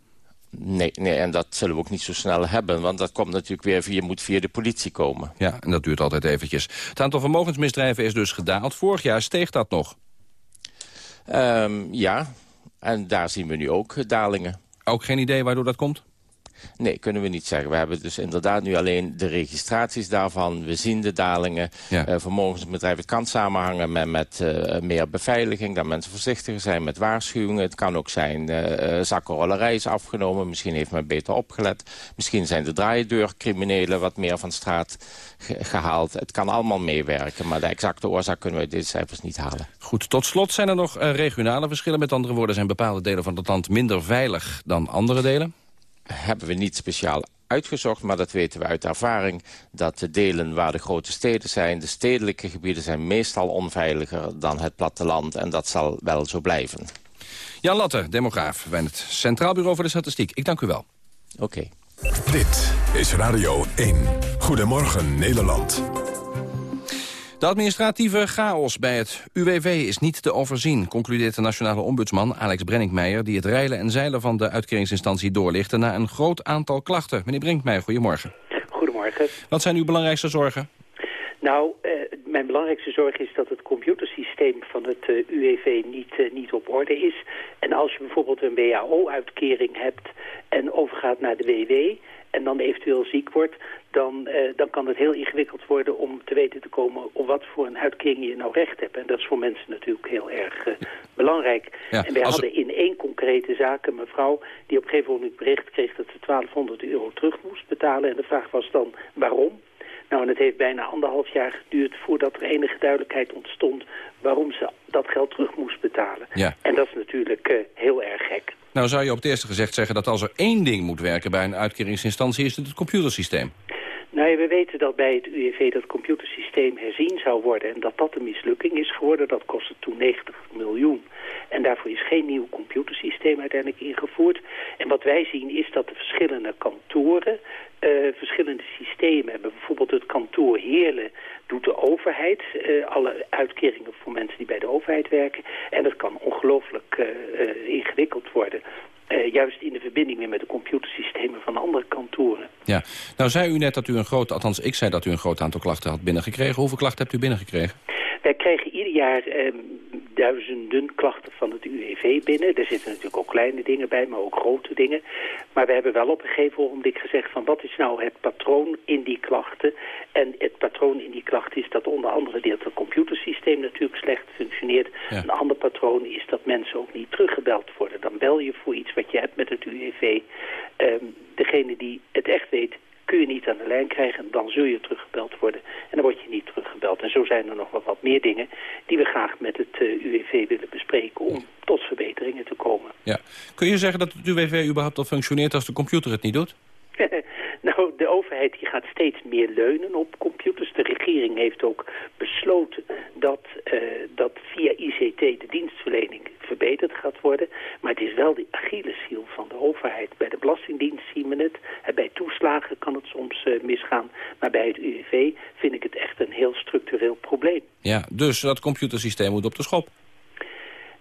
Nee, nee, en dat zullen we ook niet zo snel hebben. Want dat komt natuurlijk weer via, moet via de politie komen. Ja, en dat duurt altijd eventjes. Het aantal vermogensmisdrijven is dus gedaald. Vorig jaar steeg dat nog. Um, ja, en daar zien we nu ook dalingen. Ook geen idee waardoor dat komt? Nee, kunnen we niet zeggen. We hebben dus inderdaad nu alleen de registraties daarvan. We zien de dalingen. Ja. Uh, vermogensbedrijven. Het kan samenhangen met, met uh, meer beveiliging. Dat mensen voorzichtiger zijn met waarschuwingen. Het kan ook zijn uh, zakkenrollerij is afgenomen. Misschien heeft men beter opgelet. Misschien zijn de draaideurcriminelen wat meer van straat gehaald. Het kan allemaal meewerken. Maar de exacte oorzaak kunnen we uit deze cijfers niet halen. Goed, tot slot zijn er nog regionale verschillen. Met andere woorden zijn bepaalde delen van het land minder veilig dan andere delen? Hebben we niet speciaal uitgezocht, maar dat weten we uit ervaring... dat de delen waar de grote steden zijn, de stedelijke gebieden... zijn meestal onveiliger dan het platteland en dat zal wel zo blijven. Jan Latte, demograaf bij het Centraal Bureau voor de Statistiek. Ik dank u wel. Oké. Dit is Radio 1. Goedemorgen Nederland. De administratieve chaos bij het UWV is niet te overzien, concludeert de nationale ombudsman Alex Brenninkmeijer, die het reilen en zeilen van de uitkeringsinstantie doorlichtte na een groot aantal klachten. Meneer Brenninkmeijer, goedemorgen. Goedemorgen. Wat zijn uw belangrijkste zorgen? Nou, uh, mijn belangrijkste zorg is dat het computersysteem van het uh, eh, UWV niet, uh, niet op orde is. En als je bijvoorbeeld een WHO-uitkering hebt en overgaat naar de WW en dan eventueel ziek wordt, dan, uh, dan kan het heel ingewikkeld worden om te weten te komen op wat voor een uitkering je nou recht hebt. En dat is voor mensen natuurlijk heel erg uh, belangrijk. Ja, en wij hadden in één concrete zaak een mevrouw die op een gegeven moment bericht kreeg dat ze 1200 euro terug moest betalen. En de vraag was dan waarom? Nou, en het heeft bijna anderhalf jaar geduurd voordat er enige duidelijkheid ontstond waarom ze dat geld terug moest betalen. Ja. En dat is natuurlijk uh, heel erg gek. Nou zou je op het eerste gezegd zeggen dat als er één ding moet werken bij een uitkeringsinstantie is het het computersysteem. Nou, we weten dat bij het UWV dat computersysteem herzien zou worden... en dat dat een mislukking is geworden. Dat kostte toen 90 miljoen. En daarvoor is geen nieuw computersysteem uiteindelijk ingevoerd. En wat wij zien is dat de verschillende kantoren uh, verschillende systemen hebben. Bijvoorbeeld het kantoor Heerlen doet de overheid. Uh, alle uitkeringen voor mensen die bij de overheid werken. En dat kan ongelooflijk uh, ingewikkeld worden. Uh, juist in de verbinding weer met de computersystemen van andere kantoren. Ja, nou zei u net dat u een groot, althans ik zei dat u een groot aantal klachten had binnengekregen. Hoeveel klachten hebt u binnengekregen? Wij kregen ieder jaar eh, duizenden klachten van het UWV binnen. Er zitten natuurlijk ook kleine dingen bij, maar ook grote dingen. Maar we hebben wel op een gegeven ogenblik gezegd van wat is nou het patroon in die klachten. En het patroon in die klachten is dat onder andere dat het computersysteem natuurlijk slecht functioneert. Een ander patroon is dat mensen ook niet teruggebeld worden. Dan bel je voor iets wat je hebt met het UWV. Um, degene die het echt weet, kun je niet aan de lijn krijgen, dan zul je teruggebeld worden. En dan word je niet teruggebeld. En zo zijn er nog wel wat meer dingen die we graag met het eh, UWV willen bespreken om tot verbeteringen te komen. Ja. Kun je zeggen dat het UWV überhaupt al functioneert als de computer het niet doet? nou, de overheid die gaat steeds meer leunen op computers. De regering heeft ook besloten dat, uh, dat via ICT de dienstverlening verbeterd gaat worden. Maar het is wel de Achilleshiel van de overheid. Bij de Belastingdienst zien we het. Kan het soms uh, misgaan. Maar bij het UWV vind ik het echt een heel structureel probleem. Ja, dus dat computersysteem moet op de schop.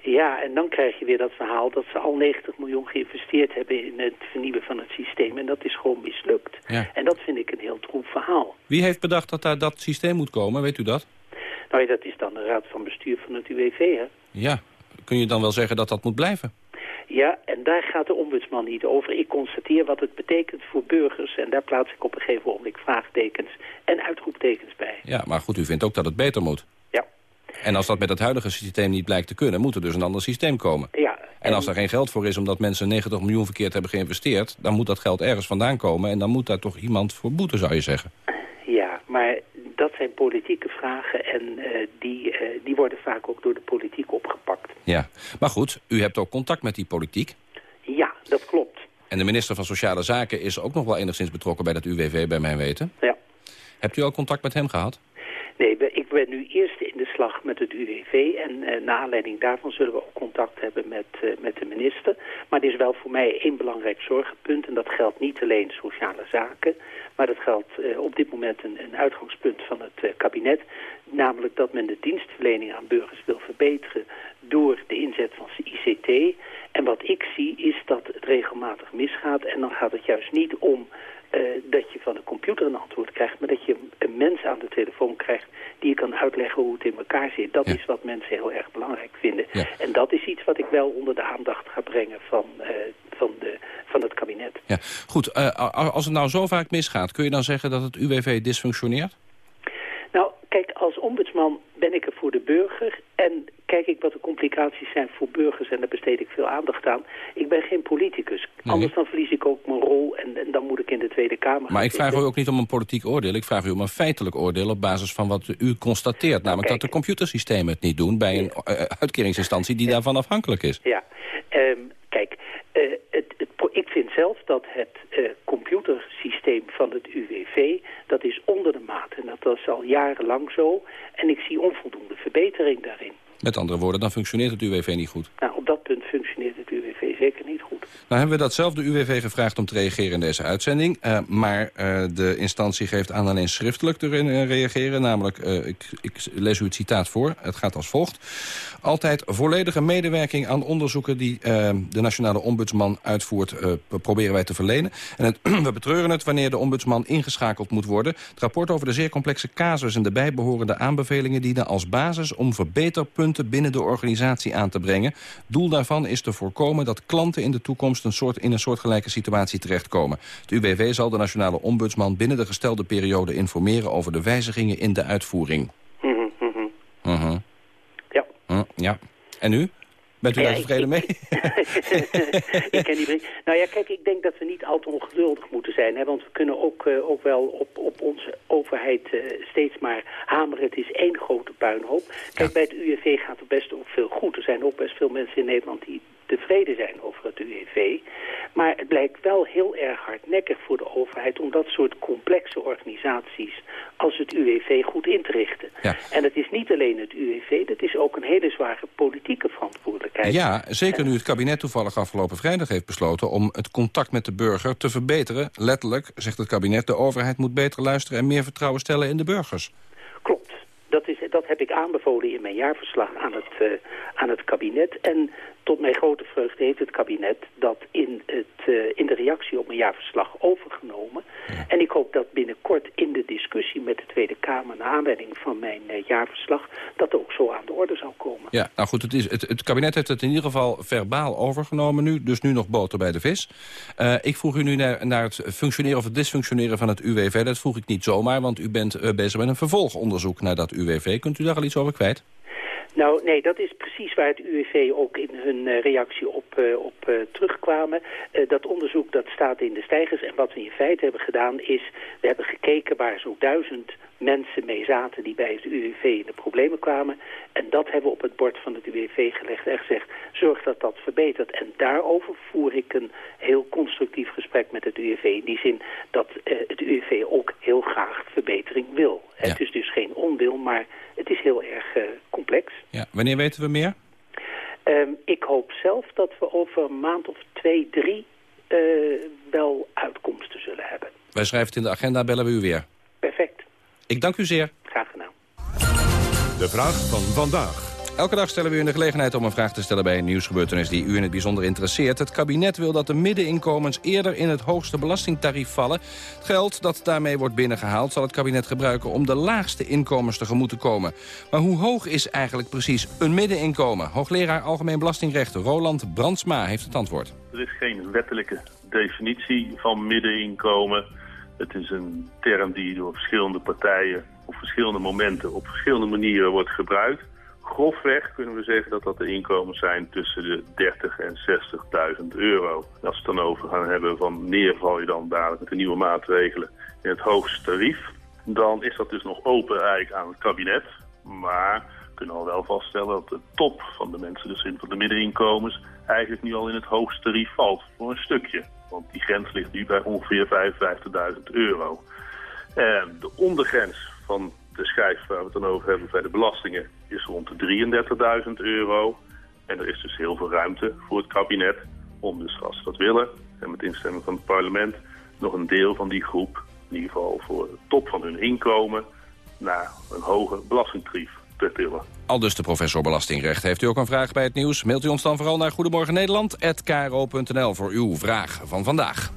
Ja, en dan krijg je weer dat verhaal dat ze al 90 miljoen geïnvesteerd hebben in het vernieuwen van het systeem. En dat is gewoon mislukt. Ja. En dat vind ik een heel troep verhaal. Wie heeft bedacht dat daar dat systeem moet komen, weet u dat? Nou ja, dat is dan de raad van bestuur van het UWV, hè? Ja, kun je dan wel zeggen dat dat moet blijven? Ja, en daar gaat de ombudsman niet over. Ik constateer wat het betekent voor burgers... en daar plaats ik op een gegeven moment vraagtekens en uitroeptekens bij. Ja, maar goed, u vindt ook dat het beter moet. Ja. En als dat met het huidige systeem niet blijkt te kunnen... moet er dus een ander systeem komen. Ja. En als er geen geld voor is omdat mensen 90 miljoen verkeerd hebben geïnvesteerd... dan moet dat geld ergens vandaan komen... en dan moet daar toch iemand voor boeten, zou je zeggen. Ja, maar dat zijn politieke vragen en uh, die, uh, die worden vaak ook door de politiek opgepakt. Ja, maar goed, u hebt ook contact met die politiek. Ja, dat klopt. En de minister van Sociale Zaken is ook nog wel enigszins betrokken bij dat UWV, bij mijn weten. Ja. Hebt u al contact met hem gehad? Nee, ik ben nu eerst in de slag met het UWV en uh, naar aanleiding daarvan zullen we ook contact hebben met, uh, met de minister. Maar het is wel voor mij één belangrijk zorgenpunt en dat geldt niet alleen sociale zaken, maar dat geldt uh, op dit moment een, een uitgangspunt van het kabinet. Namelijk dat men de dienstverlening aan burgers wil verbeteren door de inzet van ICT. En wat ik zie is dat het regelmatig misgaat en dan gaat het juist niet om uh, dat je van de computer een antwoord krijgt... maar dat je een mens aan de telefoon krijgt die je kan uitleggen hoe het in elkaar zit. Dat ja. is wat mensen heel erg belangrijk vinden. Ja. En dat is iets wat ik wel onder de aandacht ga brengen van, uh, van, de, van het kabinet. Ja. Goed, uh, als het nou zo vaak misgaat, kun je dan zeggen dat het UWV dysfunctioneert? Nou, kijk, als ombudsman ben ik er voor de burger... en complicaties zijn voor burgers... en daar besteed ik veel aandacht aan. Ik ben geen politicus. Nee. Anders dan verlies ik ook mijn rol... En, en, dan moet ik in de Tweede Kamer Maar ik vraag u ook niet om een politiek oordeel. Ik vraag u om een feitelijk oordeel op basis van wat u constateert. Namelijk kijk. dat de computersystemen het niet doen... bij een uh, uitkeringsinstantie die daarvan afhankelijk is. Ja, um, kijk... Uh, het, het, ik vind zelf dat het uh, computersysteem van het UWV... dat is onder de maat. En dat is al jarenlang zo. En ik zie onvoldoende verbetering daarin. Met andere woorden, dan functioneert het UWV niet goed. Nou, op dat punt functioneert het UWV zeker niet goed. Nou hebben we datzelfde UWV gevraagd om te reageren in deze uitzending. Uh, maar uh, de instantie geeft aan alleen schriftelijk te re reageren. Namelijk, uh, ik, ik lees u het citaat voor. Het gaat als volgt. Altijd volledige medewerking aan onderzoeken die de Nationale Ombudsman uitvoert... proberen wij te verlenen. En we betreuren het wanneer de ombudsman ingeschakeld moet worden. Het rapport over de zeer complexe casus en de bijbehorende aanbevelingen... dienen als basis om verbeterpunten binnen de organisatie aan te brengen. Doel daarvan is te voorkomen dat klanten in de toekomst een soort, in een soortgelijke situatie terechtkomen. Het UWV zal de nationale ombudsman binnen de gestelde periode informeren over de wijzigingen in de uitvoering. Mm -hmm, mm -hmm. Uh -huh. Ja. Ja. En u? Bent u ja, daar tevreden mee? ik ken die brief. Nou ja, kijk, ik denk dat we niet al te ongeduldig moeten zijn. Hè, want we kunnen ook, uh, ook wel op, op onze overheid uh, steeds maar hameren. Het is één grote puinhoop. Kijk, ja. bij het UWV gaat er best ook veel goed. Er zijn ook best veel mensen in Nederland die tevreden zijn over het UWV. Maar het blijkt wel heel erg hardnekkig voor de overheid... om dat soort complexe organisaties als het UWV goed in te richten. Ja. En het is niet alleen het UWV, dat is ook een hele zware politieke verantwoordelijkheid. Ja, zeker nu het kabinet toevallig afgelopen vrijdag heeft besloten... om het contact met de burger te verbeteren. Letterlijk, zegt het kabinet, de overheid moet beter luisteren... en meer vertrouwen stellen in de burgers. Klopt. Dat, is, dat heb ik aanbevolen in mijn jaarverslag aan het, uh, aan het kabinet. En tot mijn grote vreugde heeft het kabinet dat in, het, uh, in de reactie op mijn jaarverslag overgenomen. Ja. En ik hoop dat binnenkort in de discussie met de Tweede Kamer... naar aanleiding van mijn uh, jaarverslag, dat ook zo aan de orde zou komen. Ja, nou goed, het, is, het, het kabinet heeft het in ieder geval verbaal overgenomen nu. Dus nu nog boter bij de vis. Uh, ik vroeg u nu naar, naar het functioneren of het dysfunctioneren van het UWV. Dat vroeg ik niet zomaar, want u bent bezig met een vervolgonderzoek naar dat UWV. Kunt u daar al iets over kwijt? Nou, nee, dat is precies waar het UWV ook in hun uh, reactie op, uh, op uh, terugkwamen. dat onderzoek dat staat in de stijgers. En wat we in feite hebben gedaan is, we hebben gekeken waar zo'n duizend mensen mee zaten die bij het UWV in de problemen kwamen. En dat hebben we op het bord van het UWV gelegd en gezegd, zorg dat dat verbetert. En daarover voer ik een heel constructief gesprek met het UWV. In die zin dat uh, het UWV ook heel graag verbetering wil. Ja. Het is dus geen onwil, maar het is heel erg uh, complex. Ja. Wanneer weten we meer? Um, ik hoop zelf dat we over een maand of twee, drie uh, wel uitkomsten zullen hebben. Wij schrijven het in de agenda, bellen we u weer. Perfect. Ik dank u zeer. Graag gedaan. De vraag van vandaag. Elke dag stellen we u de gelegenheid om een vraag te stellen bij een nieuwsgebeurtenis die u in het bijzonder interesseert. Het kabinet wil dat de middeninkomens eerder in het hoogste belastingtarief vallen. Het geld dat daarmee wordt binnengehaald zal het kabinet gebruiken om de laagste inkomens tegemoet te komen. Maar hoe hoog is eigenlijk precies een middeninkomen? Hoogleraar Algemeen Belastingrecht Roland Brandsma heeft het antwoord. Er is geen wettelijke definitie van middeninkomen. Het is een term die door verschillende partijen op verschillende momenten op verschillende manieren wordt gebruikt. Grofweg kunnen we zeggen dat dat de inkomens zijn tussen de 30 en 60.000 euro. Als we het dan over gaan hebben van wanneer val je dan dadelijk met de nieuwe maatregelen in het hoogste tarief, dan is dat dus nog open eigenlijk aan het kabinet. Maar we kunnen al wel vaststellen dat de top van de mensen, dus van de middeninkomens, eigenlijk nu al in het hoogste tarief valt voor een stukje. Want die grens ligt nu bij ongeveer 55.000 euro. En de ondergrens van de schijf waar we het dan over hebben bij de belastingen is rond de 33.000 euro. En er is dus heel veel ruimte voor het kabinet om dus als ze dat willen en met instemming van het parlement nog een deel van die groep, in ieder geval voor de top van hun inkomen, naar een hoger belastingtarief tillen. Al dus de professor Belastingrecht. Heeft u ook een vraag bij het nieuws? Mailt u ons dan vooral naar Goedemorgen Nederland@kro.nl voor uw vraag van vandaag.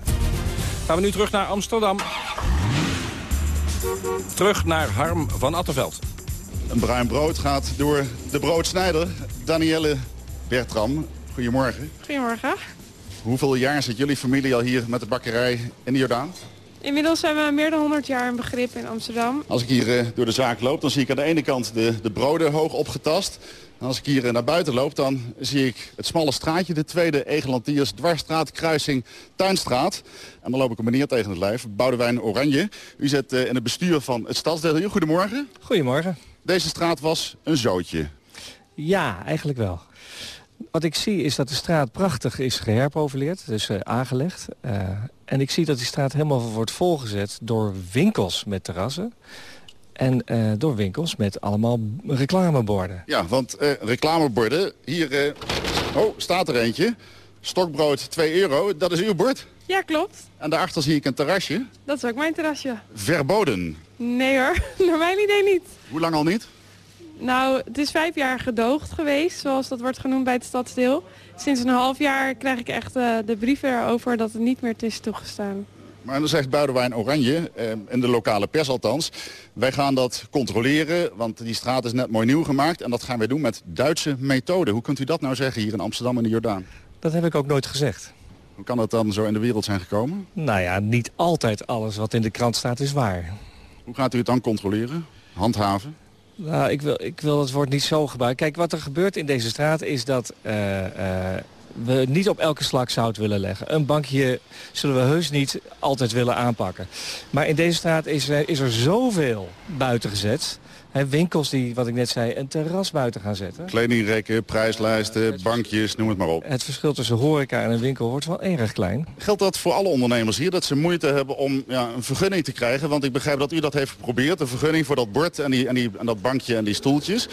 Gaan we nu terug naar Amsterdam. Terug naar Harm van Attenveld. Een bruin brood gaat door de broodsnijder, Danielle Bertram. Goedemorgen. Goedemorgen. Hoeveel jaar zit jullie familie al hier met de bakkerij in de Jordaan? Inmiddels zijn we meer dan 100 jaar een begrip in Amsterdam. Als ik hier uh, door de zaak loop, dan zie ik aan de ene kant de, de broden hoog opgetast. En als ik hier uh, naar buiten loop, dan zie ik het smalle straatje. De tweede Egelantiers, dwarsstraat, kruising, Tuinstraat. En dan loop ik een meneer tegen het lijf, Boudewijn Oranje. U zit uh, in het bestuur van het stadsdeel hier. Goedemorgen. Goedemorgen. Deze straat was een zootje. Ja, eigenlijk wel. Wat ik zie is dat de straat prachtig is geherprofileerd, dus uh, aangelegd. Uh, en ik zie dat die straat helemaal wordt volgezet door winkels met terrassen. En uh, door winkels met allemaal reclameborden. Ja, want reclameborden, hier oh, staat er eentje. Stokbrood 2 euro, dat is uw bord? Ja, klopt. En daarachter zie ik een terrasje. Dat is ook mijn terrasje. Verboden? Nee hoor, naar mijn idee niet. Hoe lang al niet? Nou, het is vijf jaar gedoogd geweest, zoals dat wordt genoemd bij het stadsdeel. Sinds een half jaar krijg ik echt uh, de brief erover dat het niet meer is toegestaan. Maar dan zegt Boudewijn Oranje, eh, in de lokale pers althans... wij gaan dat controleren, want die straat is net mooi nieuw gemaakt... en dat gaan wij doen met Duitse methoden. Hoe kunt u dat nou zeggen hier in Amsterdam en de Jordaan? Dat heb ik ook nooit gezegd. Hoe kan dat dan zo in de wereld zijn gekomen? Nou ja, niet altijd alles wat in de krant staat is waar. Hoe gaat u het dan controleren? Handhaven? Nou, ik wil, ik wil het woord niet zo gebruiken. Kijk, wat er gebeurt in deze straat is dat uh, we niet op elke slak zout willen leggen. Een bankje zullen we heus niet altijd willen aanpakken. Maar in deze straat is, is er zoveel buiten gezet... He, winkels die, wat ik net zei, een terras buiten gaan zetten. Kledingrekken, prijslijsten, bankjes, noem het maar op. Het verschil tussen horeca en een winkel wordt wel erg klein. Geldt dat voor alle ondernemers hier, dat ze moeite hebben om ja, een vergunning te krijgen? Want ik begrijp dat u dat heeft geprobeerd, een vergunning voor dat bord en, die, en, die, en dat bankje en die stoeltjes.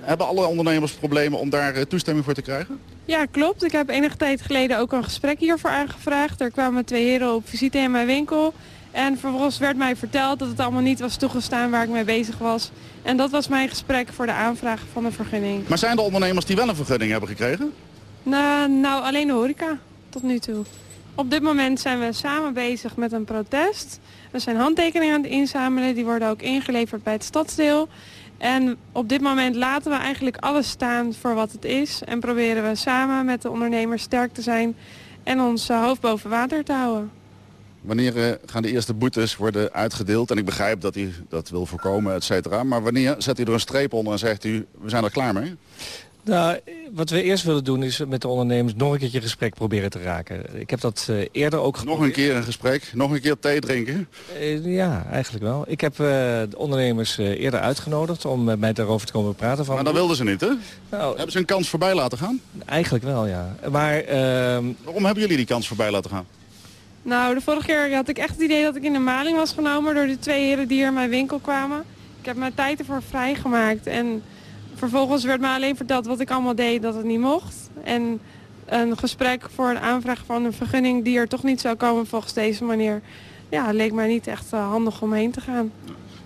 Hebben alle ondernemers problemen om daar toestemming voor te krijgen? Ja, klopt. Ik heb enige tijd geleden ook een gesprek hiervoor aangevraagd. Er kwamen twee heren op visite in mijn winkel... En vervolgens werd mij verteld dat het allemaal niet was toegestaan waar ik mee bezig was. En dat was mijn gesprek voor de aanvraag van de vergunning. Maar zijn er ondernemers die wel een vergunning hebben gekregen? Nou, nou alleen de horeca, tot nu toe. Op dit moment zijn we samen bezig met een protest. We zijn handtekeningen aan het inzamelen, die worden ook ingeleverd bij het stadsdeel. En op dit moment laten we eigenlijk alles staan voor wat het is. En proberen we samen met de ondernemers sterk te zijn en ons hoofd boven water te houden. Wanneer uh, gaan de eerste boetes worden uitgedeeld? En ik begrijp dat u dat wil voorkomen, et cetera. Maar wanneer zet u er een streep onder en zegt u, we zijn er klaar mee? Nou, wat we eerst willen doen is met de ondernemers nog een keertje gesprek proberen te raken. Ik heb dat uh, eerder ook Nog een keer een gesprek? Nog een keer thee drinken? Uh, ja, eigenlijk wel. Ik heb uh, de ondernemers eerder uitgenodigd om met mij daarover te komen praten. Van... Maar dat wilden ze niet, hè? Nou, hebben ze een kans voorbij laten gaan? Eigenlijk wel, ja. Maar, ehm, Waarom hebben jullie die kans voorbij laten gaan? Nou, de vorige keer had ik echt het idee dat ik in de maling was genomen... door de twee heren die hier in mijn winkel kwamen. Ik heb mijn tijd ervoor vrijgemaakt. En vervolgens werd me alleen verteld wat ik allemaal deed dat het niet mocht. En een gesprek voor een aanvraag van een vergunning die er toch niet zou komen volgens deze manier... Ja, leek mij niet echt uh, handig om heen te gaan.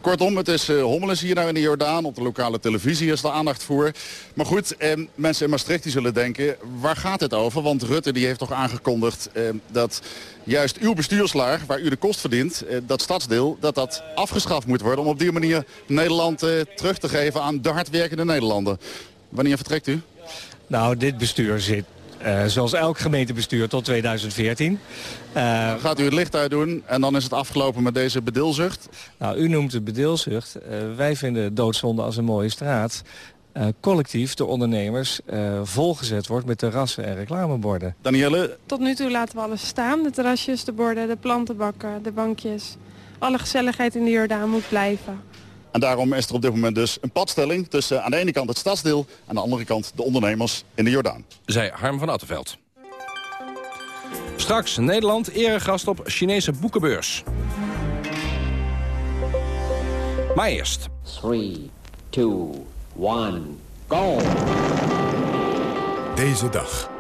Kortom, het is uh, hommeles hier nou in de Jordaan. Op de lokale televisie is er aandacht voor. Maar goed, eh, mensen in Maastricht die zullen denken, waar gaat het over? Want Rutte die heeft toch aangekondigd eh, dat juist uw bestuurslaag, waar u de kost verdient, eh, dat stadsdeel, dat dat afgeschaft moet worden... om op die manier Nederland eh, terug te geven aan de hardwerkende Nederlander. Wanneer vertrekt u? Nou, dit bestuur zit zoals elk gemeentebestuur tot 2014. Uh, dan gaat u het licht uit doen en dan is het afgelopen met deze bedilzucht? Nou, u noemt het bedilzucht. Uh, wij vinden doodzonde als een mooie straat. Uh, collectief de ondernemers uh, volgezet wordt met terrassen en reclameborden. Danielle? Tot nu toe laten we alles staan. De terrasjes, de borden, de plantenbakken, de bankjes. Alle gezelligheid in de Jordaan moet blijven. En daarom is er op dit moment dus een padstelling tussen aan de ene kant het stadsdeel... en aan de andere kant de ondernemers in de Jordaan. Zij Harm van Attenveld. Straks Nederland eregast op Chinese boekenbeurs. Maar eerst... 3, 2, 1, go! Deze dag.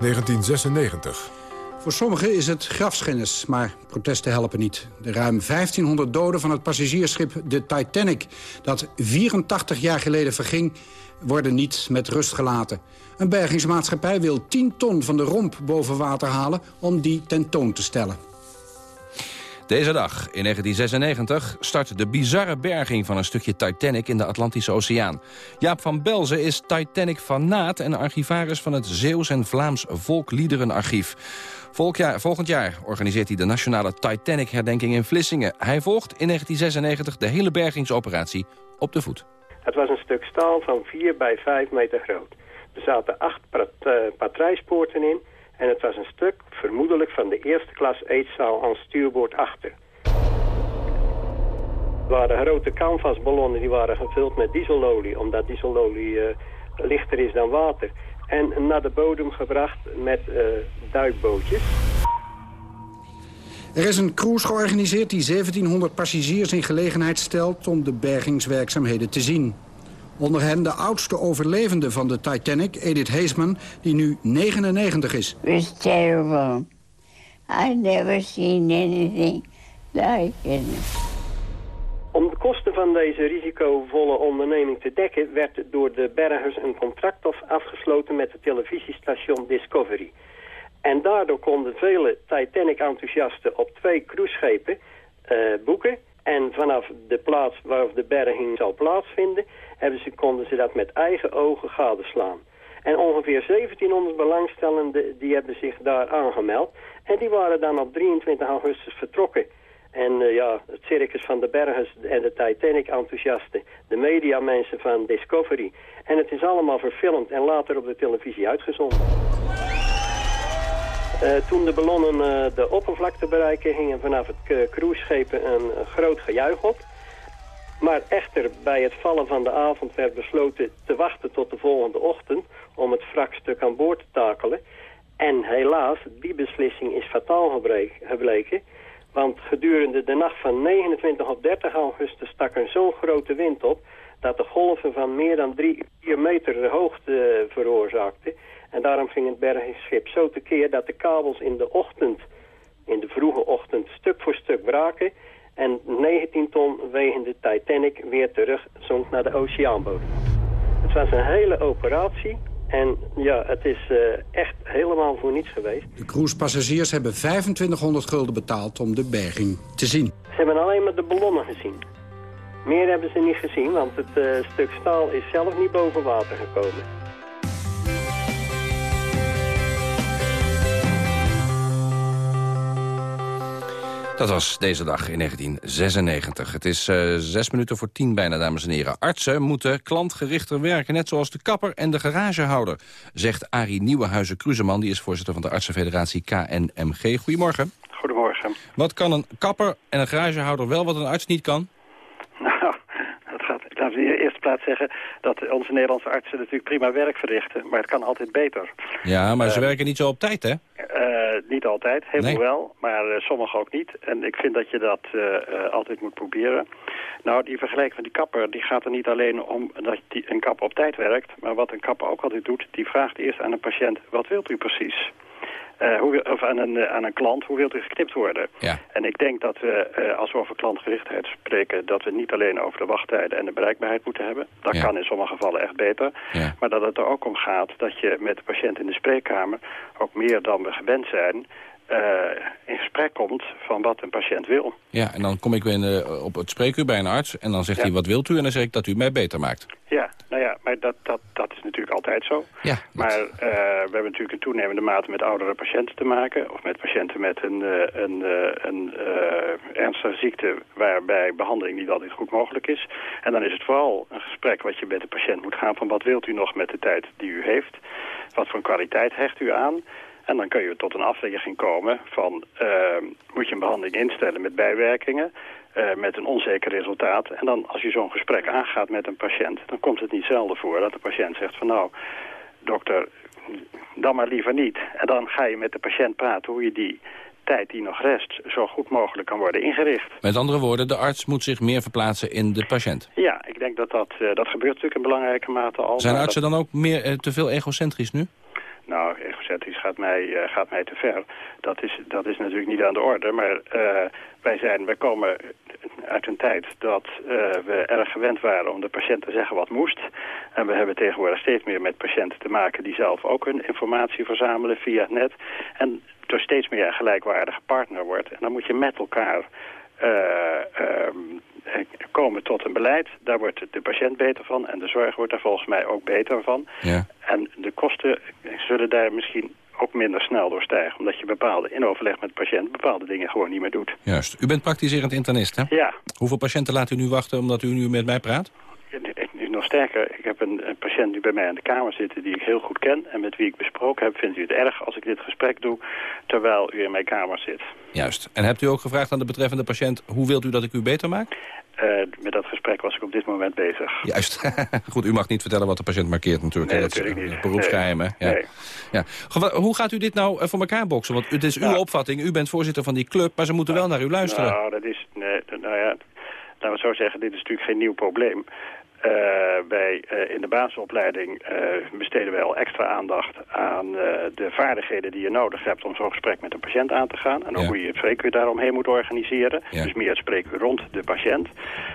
1996. Voor sommigen is het grafschennis, maar protesten helpen niet. De ruim 1500 doden van het passagiersschip de Titanic... dat 84 jaar geleden verging, worden niet met rust gelaten. Een bergingsmaatschappij wil 10 ton van de romp boven water halen... om die tentoon te stellen. Deze dag, in 1996, start de bizarre berging van een stukje Titanic in de Atlantische Oceaan. Jaap van Belzen is Titanic-fanaat en archivaris van het Zeeuws en Vlaams Volkliederenarchief. Volgend jaar organiseert hij de nationale Titanic-herdenking in Vlissingen. Hij volgt in 1996 de hele bergingsoperatie op de voet. Het was een stuk staal van 4 bij 5 meter groot. Er zaten acht pat patrijspoorten in en het was een stuk, vermoedelijk van de eerste klas eetzaal aan stuurboord achter. Er waren grote canvasballonnen die waren gevuld met dieselolie, omdat dieselolie uh, lichter is dan water. En naar de bodem gebracht met uh, duikbootjes. Er is een cruise georganiseerd die 1700 passagiers in gelegenheid stelt om de bergingswerkzaamheden te zien. Onder hen de oudste overlevende van de Titanic, Edith Heisman, die nu 99 is. It was terrible. I never seen anything like it. Van deze risicovolle onderneming te dekken... werd door de bergers een contract afgesloten met het televisiestation Discovery. En daardoor konden vele Titanic-enthousiasten op twee cruiseschepen uh, boeken... En vanaf de plaats waarop de berging zal plaatsvinden hebben ze, konden ze dat met eigen ogen gadeslaan. En ongeveer 1700 belangstellenden die hebben zich daar aangemeld. En die waren dan op 23 augustus vertrokken. En uh, ja, het circus van de Bergens en de Titanic-enthousiasten, de mediamensen van Discovery. En het is allemaal verfilmd en later op de televisie uitgezonden. Uh, toen de ballonnen uh, de oppervlakte bereiken, gingen vanaf het cruiseschepen een groot gejuich op. Maar echter, bij het vallen van de avond werd besloten te wachten tot de volgende ochtend... om het wrakstuk aan boord te takelen. En helaas, die beslissing is fataal gebleken... want gedurende de nacht van 29 op 30 augustus stak er zo'n grote wind op... dat de golven van meer dan 3, 4 meter de hoogte veroorzaakten. En daarom ging het bergingsschip zo tekeer dat de kabels in de ochtend... in de vroege ochtend stuk voor stuk braken en 19 ton wegende Titanic weer terug zonk naar de oceaanbodem. Het was een hele operatie en ja, het is uh, echt helemaal voor niets geweest. De cruisepassagiers hebben 2500 gulden betaald om de berging te zien. Ze hebben alleen maar de ballonnen gezien. Meer hebben ze niet gezien, want het uh, stuk staal is zelf niet boven water gekomen. Dat was deze dag in 1996. Het is uh, zes minuten voor tien bijna, dames en heren. Artsen moeten klantgerichter werken, net zoals de kapper en de garagehouder... zegt Arie Nieuwenhuizen-Kruseman, die is voorzitter van de artsenfederatie KNMG. Goedemorgen. Goedemorgen. Wat kan een kapper en een garagehouder wel, wat een arts niet kan? Nou, dat gaat, laten we in de eerste plaats zeggen dat onze Nederlandse artsen natuurlijk prima werk verrichten. Maar het kan altijd beter. Ja, maar ze Uh, werken niet zo op tijd, hè? Uh, niet altijd, heel Nee. wel, maar uh, sommigen ook niet. En ik vind dat je dat altijd moet proberen. Nou, die vergelijking van die kapper, die gaat er niet alleen om dat die, een kapper op tijd werkt. Maar wat een kapper ook altijd doet, die vraagt eerst aan een patiënt, wat wilt u precies? Uh, hoe, wil- of aan een, uh, aan een klant, hoe wilt u geknipt worden? Ja. En ik denk dat we, uh, als we over klantgerichtheid spreken... dat we niet alleen over de wachttijden en de bereikbaarheid moeten hebben. Dat Ja. kan in sommige gevallen echt beter. Ja. Maar dat het er ook om gaat dat je met de patiënt in de spreekkamer... ook meer dan we gewend zijn... uh, in gesprek komt van wat een patiënt wil. Ja, en dan kom ik weer in de- op het spreekuur bij een arts... en dan zegt Ja. hij, wat wilt u? En dan zeg ik dat u mij beter maakt. Ja, nou ja, maar dat, dat, dat is natuurlijk altijd zo. Ja, Maar uh, we hebben natuurlijk in toenemende mate met oudere patiënten te maken... of met patiënten met een, uh, een, een ernstige ziekte... waarbij behandeling niet altijd goed mogelijk is. En dan is het vooral een gesprek wat je met de patiënt moet gaan... van wat wilt u nog met de tijd die u heeft? Wat voor een kwaliteit hecht u aan? En dan kun je tot een afweging komen van... Uh, moet je een behandeling instellen met bijwerkingen... Uh, met een onzeker resultaat. En dan als je zo'n gesprek aangaat met een patiënt... dan komt het niet zelden voor dat de patiënt zegt van... nou, dokter, dan maar liever niet. En dan ga je met de patiënt praten hoe je die tijd die nog rest... zo goed mogelijk kan worden ingericht. Met andere woorden, de arts moet zich meer verplaatsen in de patiënt. Ja, ik denk dat dat, uh, dat gebeurt natuurlijk in belangrijke mate al. Zijn artsen dat- dan ook meer, uh, te veel egocentrisch nu? Nou, egocentrisch gaat mij, uh, gaat mij te ver. Dat is, dat is natuurlijk niet aan de orde. Maar uh, wij, zijn, wij komen uit een tijd dat uh, we erg gewend waren om de patiënt te zeggen wat moest. En we hebben tegenwoordig steeds meer met patiënten te maken die zelf ook hun informatie verzamelen via het net. En door steeds meer een gelijkwaardige partner wordt. En dan moet je met elkaar um, komen tot een beleid. Daar wordt de patiënt beter van en de zorg wordt daar volgens mij ook beter van. Ja. En de kosten zullen daar misschien ook minder snel door stijgen. Omdat je bepaalde, in overleg met de patiënt, bepaalde dingen gewoon niet meer doet. Juist. U bent praktiserend internist, hè? Ja. Hoeveel patiënten laat u nu wachten omdat u nu met mij praat? Nog sterker, ik heb een, een, patiënt nu bij mij aan de kamer zitten die ik heel goed ken... en met wie ik besproken heb, vindt u het erg als ik dit gesprek doe... terwijl u in mijn kamer zit. Juist. En hebt u ook gevraagd aan de betreffende patiënt... hoe wilt u dat ik u beter maak? Uh, met dat gesprek was ik op dit moment bezig. Juist. Goed, u mag niet vertellen wat de patiënt markeert natuurlijk. Nee, dat natuurlijk is niet. beroepsgeheim, hè? Ja. Nee. Ja. Hoe gaat u dit nou voor elkaar boksen? Want het is uw nou, opvatting, u bent voorzitter van die club... maar ze moeten wel naar u luisteren. Nou, dat is... Nee, nou ja, laten we zo zeggen, dit is natuurlijk geen nieuw probleem. Uh, wij, uh, in de basisopleiding uh, besteden wij al extra aandacht aan de vaardigheden die je nodig hebt om zo'n gesprek met een patiënt aan te gaan. En ook Ja. hoe je het spreekuur daaromheen moet organiseren. Ja. Dus meer het spreekuur rond de patiënt.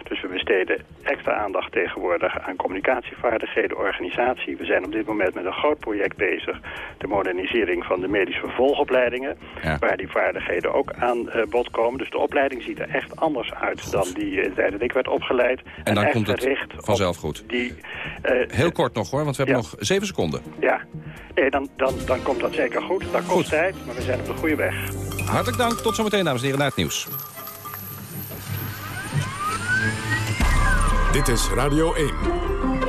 Dus we besteden extra aandacht tegenwoordig aan communicatievaardigheden, organisatie. We zijn op dit moment met een groot project bezig. De modernisering van de medische vervolgopleidingen. Ja. Waar die vaardigheden ook aan bod komen. Dus de opleiding ziet er echt anders uit dan die in de tijd dat ik werd opgeleid. En dan echt komt het gericht vanzelf goed. Die, uh, Heel kort nog hoor, want we hebben Ja. nog zeven seconden. Ja, nee, dan, dan, dan komt dat zeker goed. Dat kost Goed. tijd, maar we zijn op de goede weg. Hartelijk dank, tot zometeen dames en heren, naar het nieuws. Dit is Radio 1.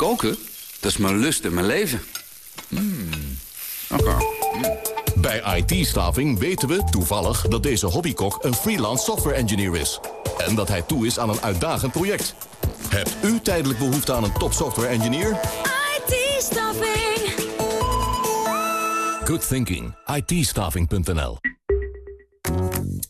Koken, dat is mijn lust en mijn leven. Oké. Bij IT-staving weten we toevallig dat deze hobbykok een freelance software engineer is. En dat hij toe is aan een uitdagend project. Hebt u tijdelijk behoefte aan een top software engineer? IT-staffing. Good thinking. it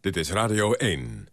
Dit is Radio 1.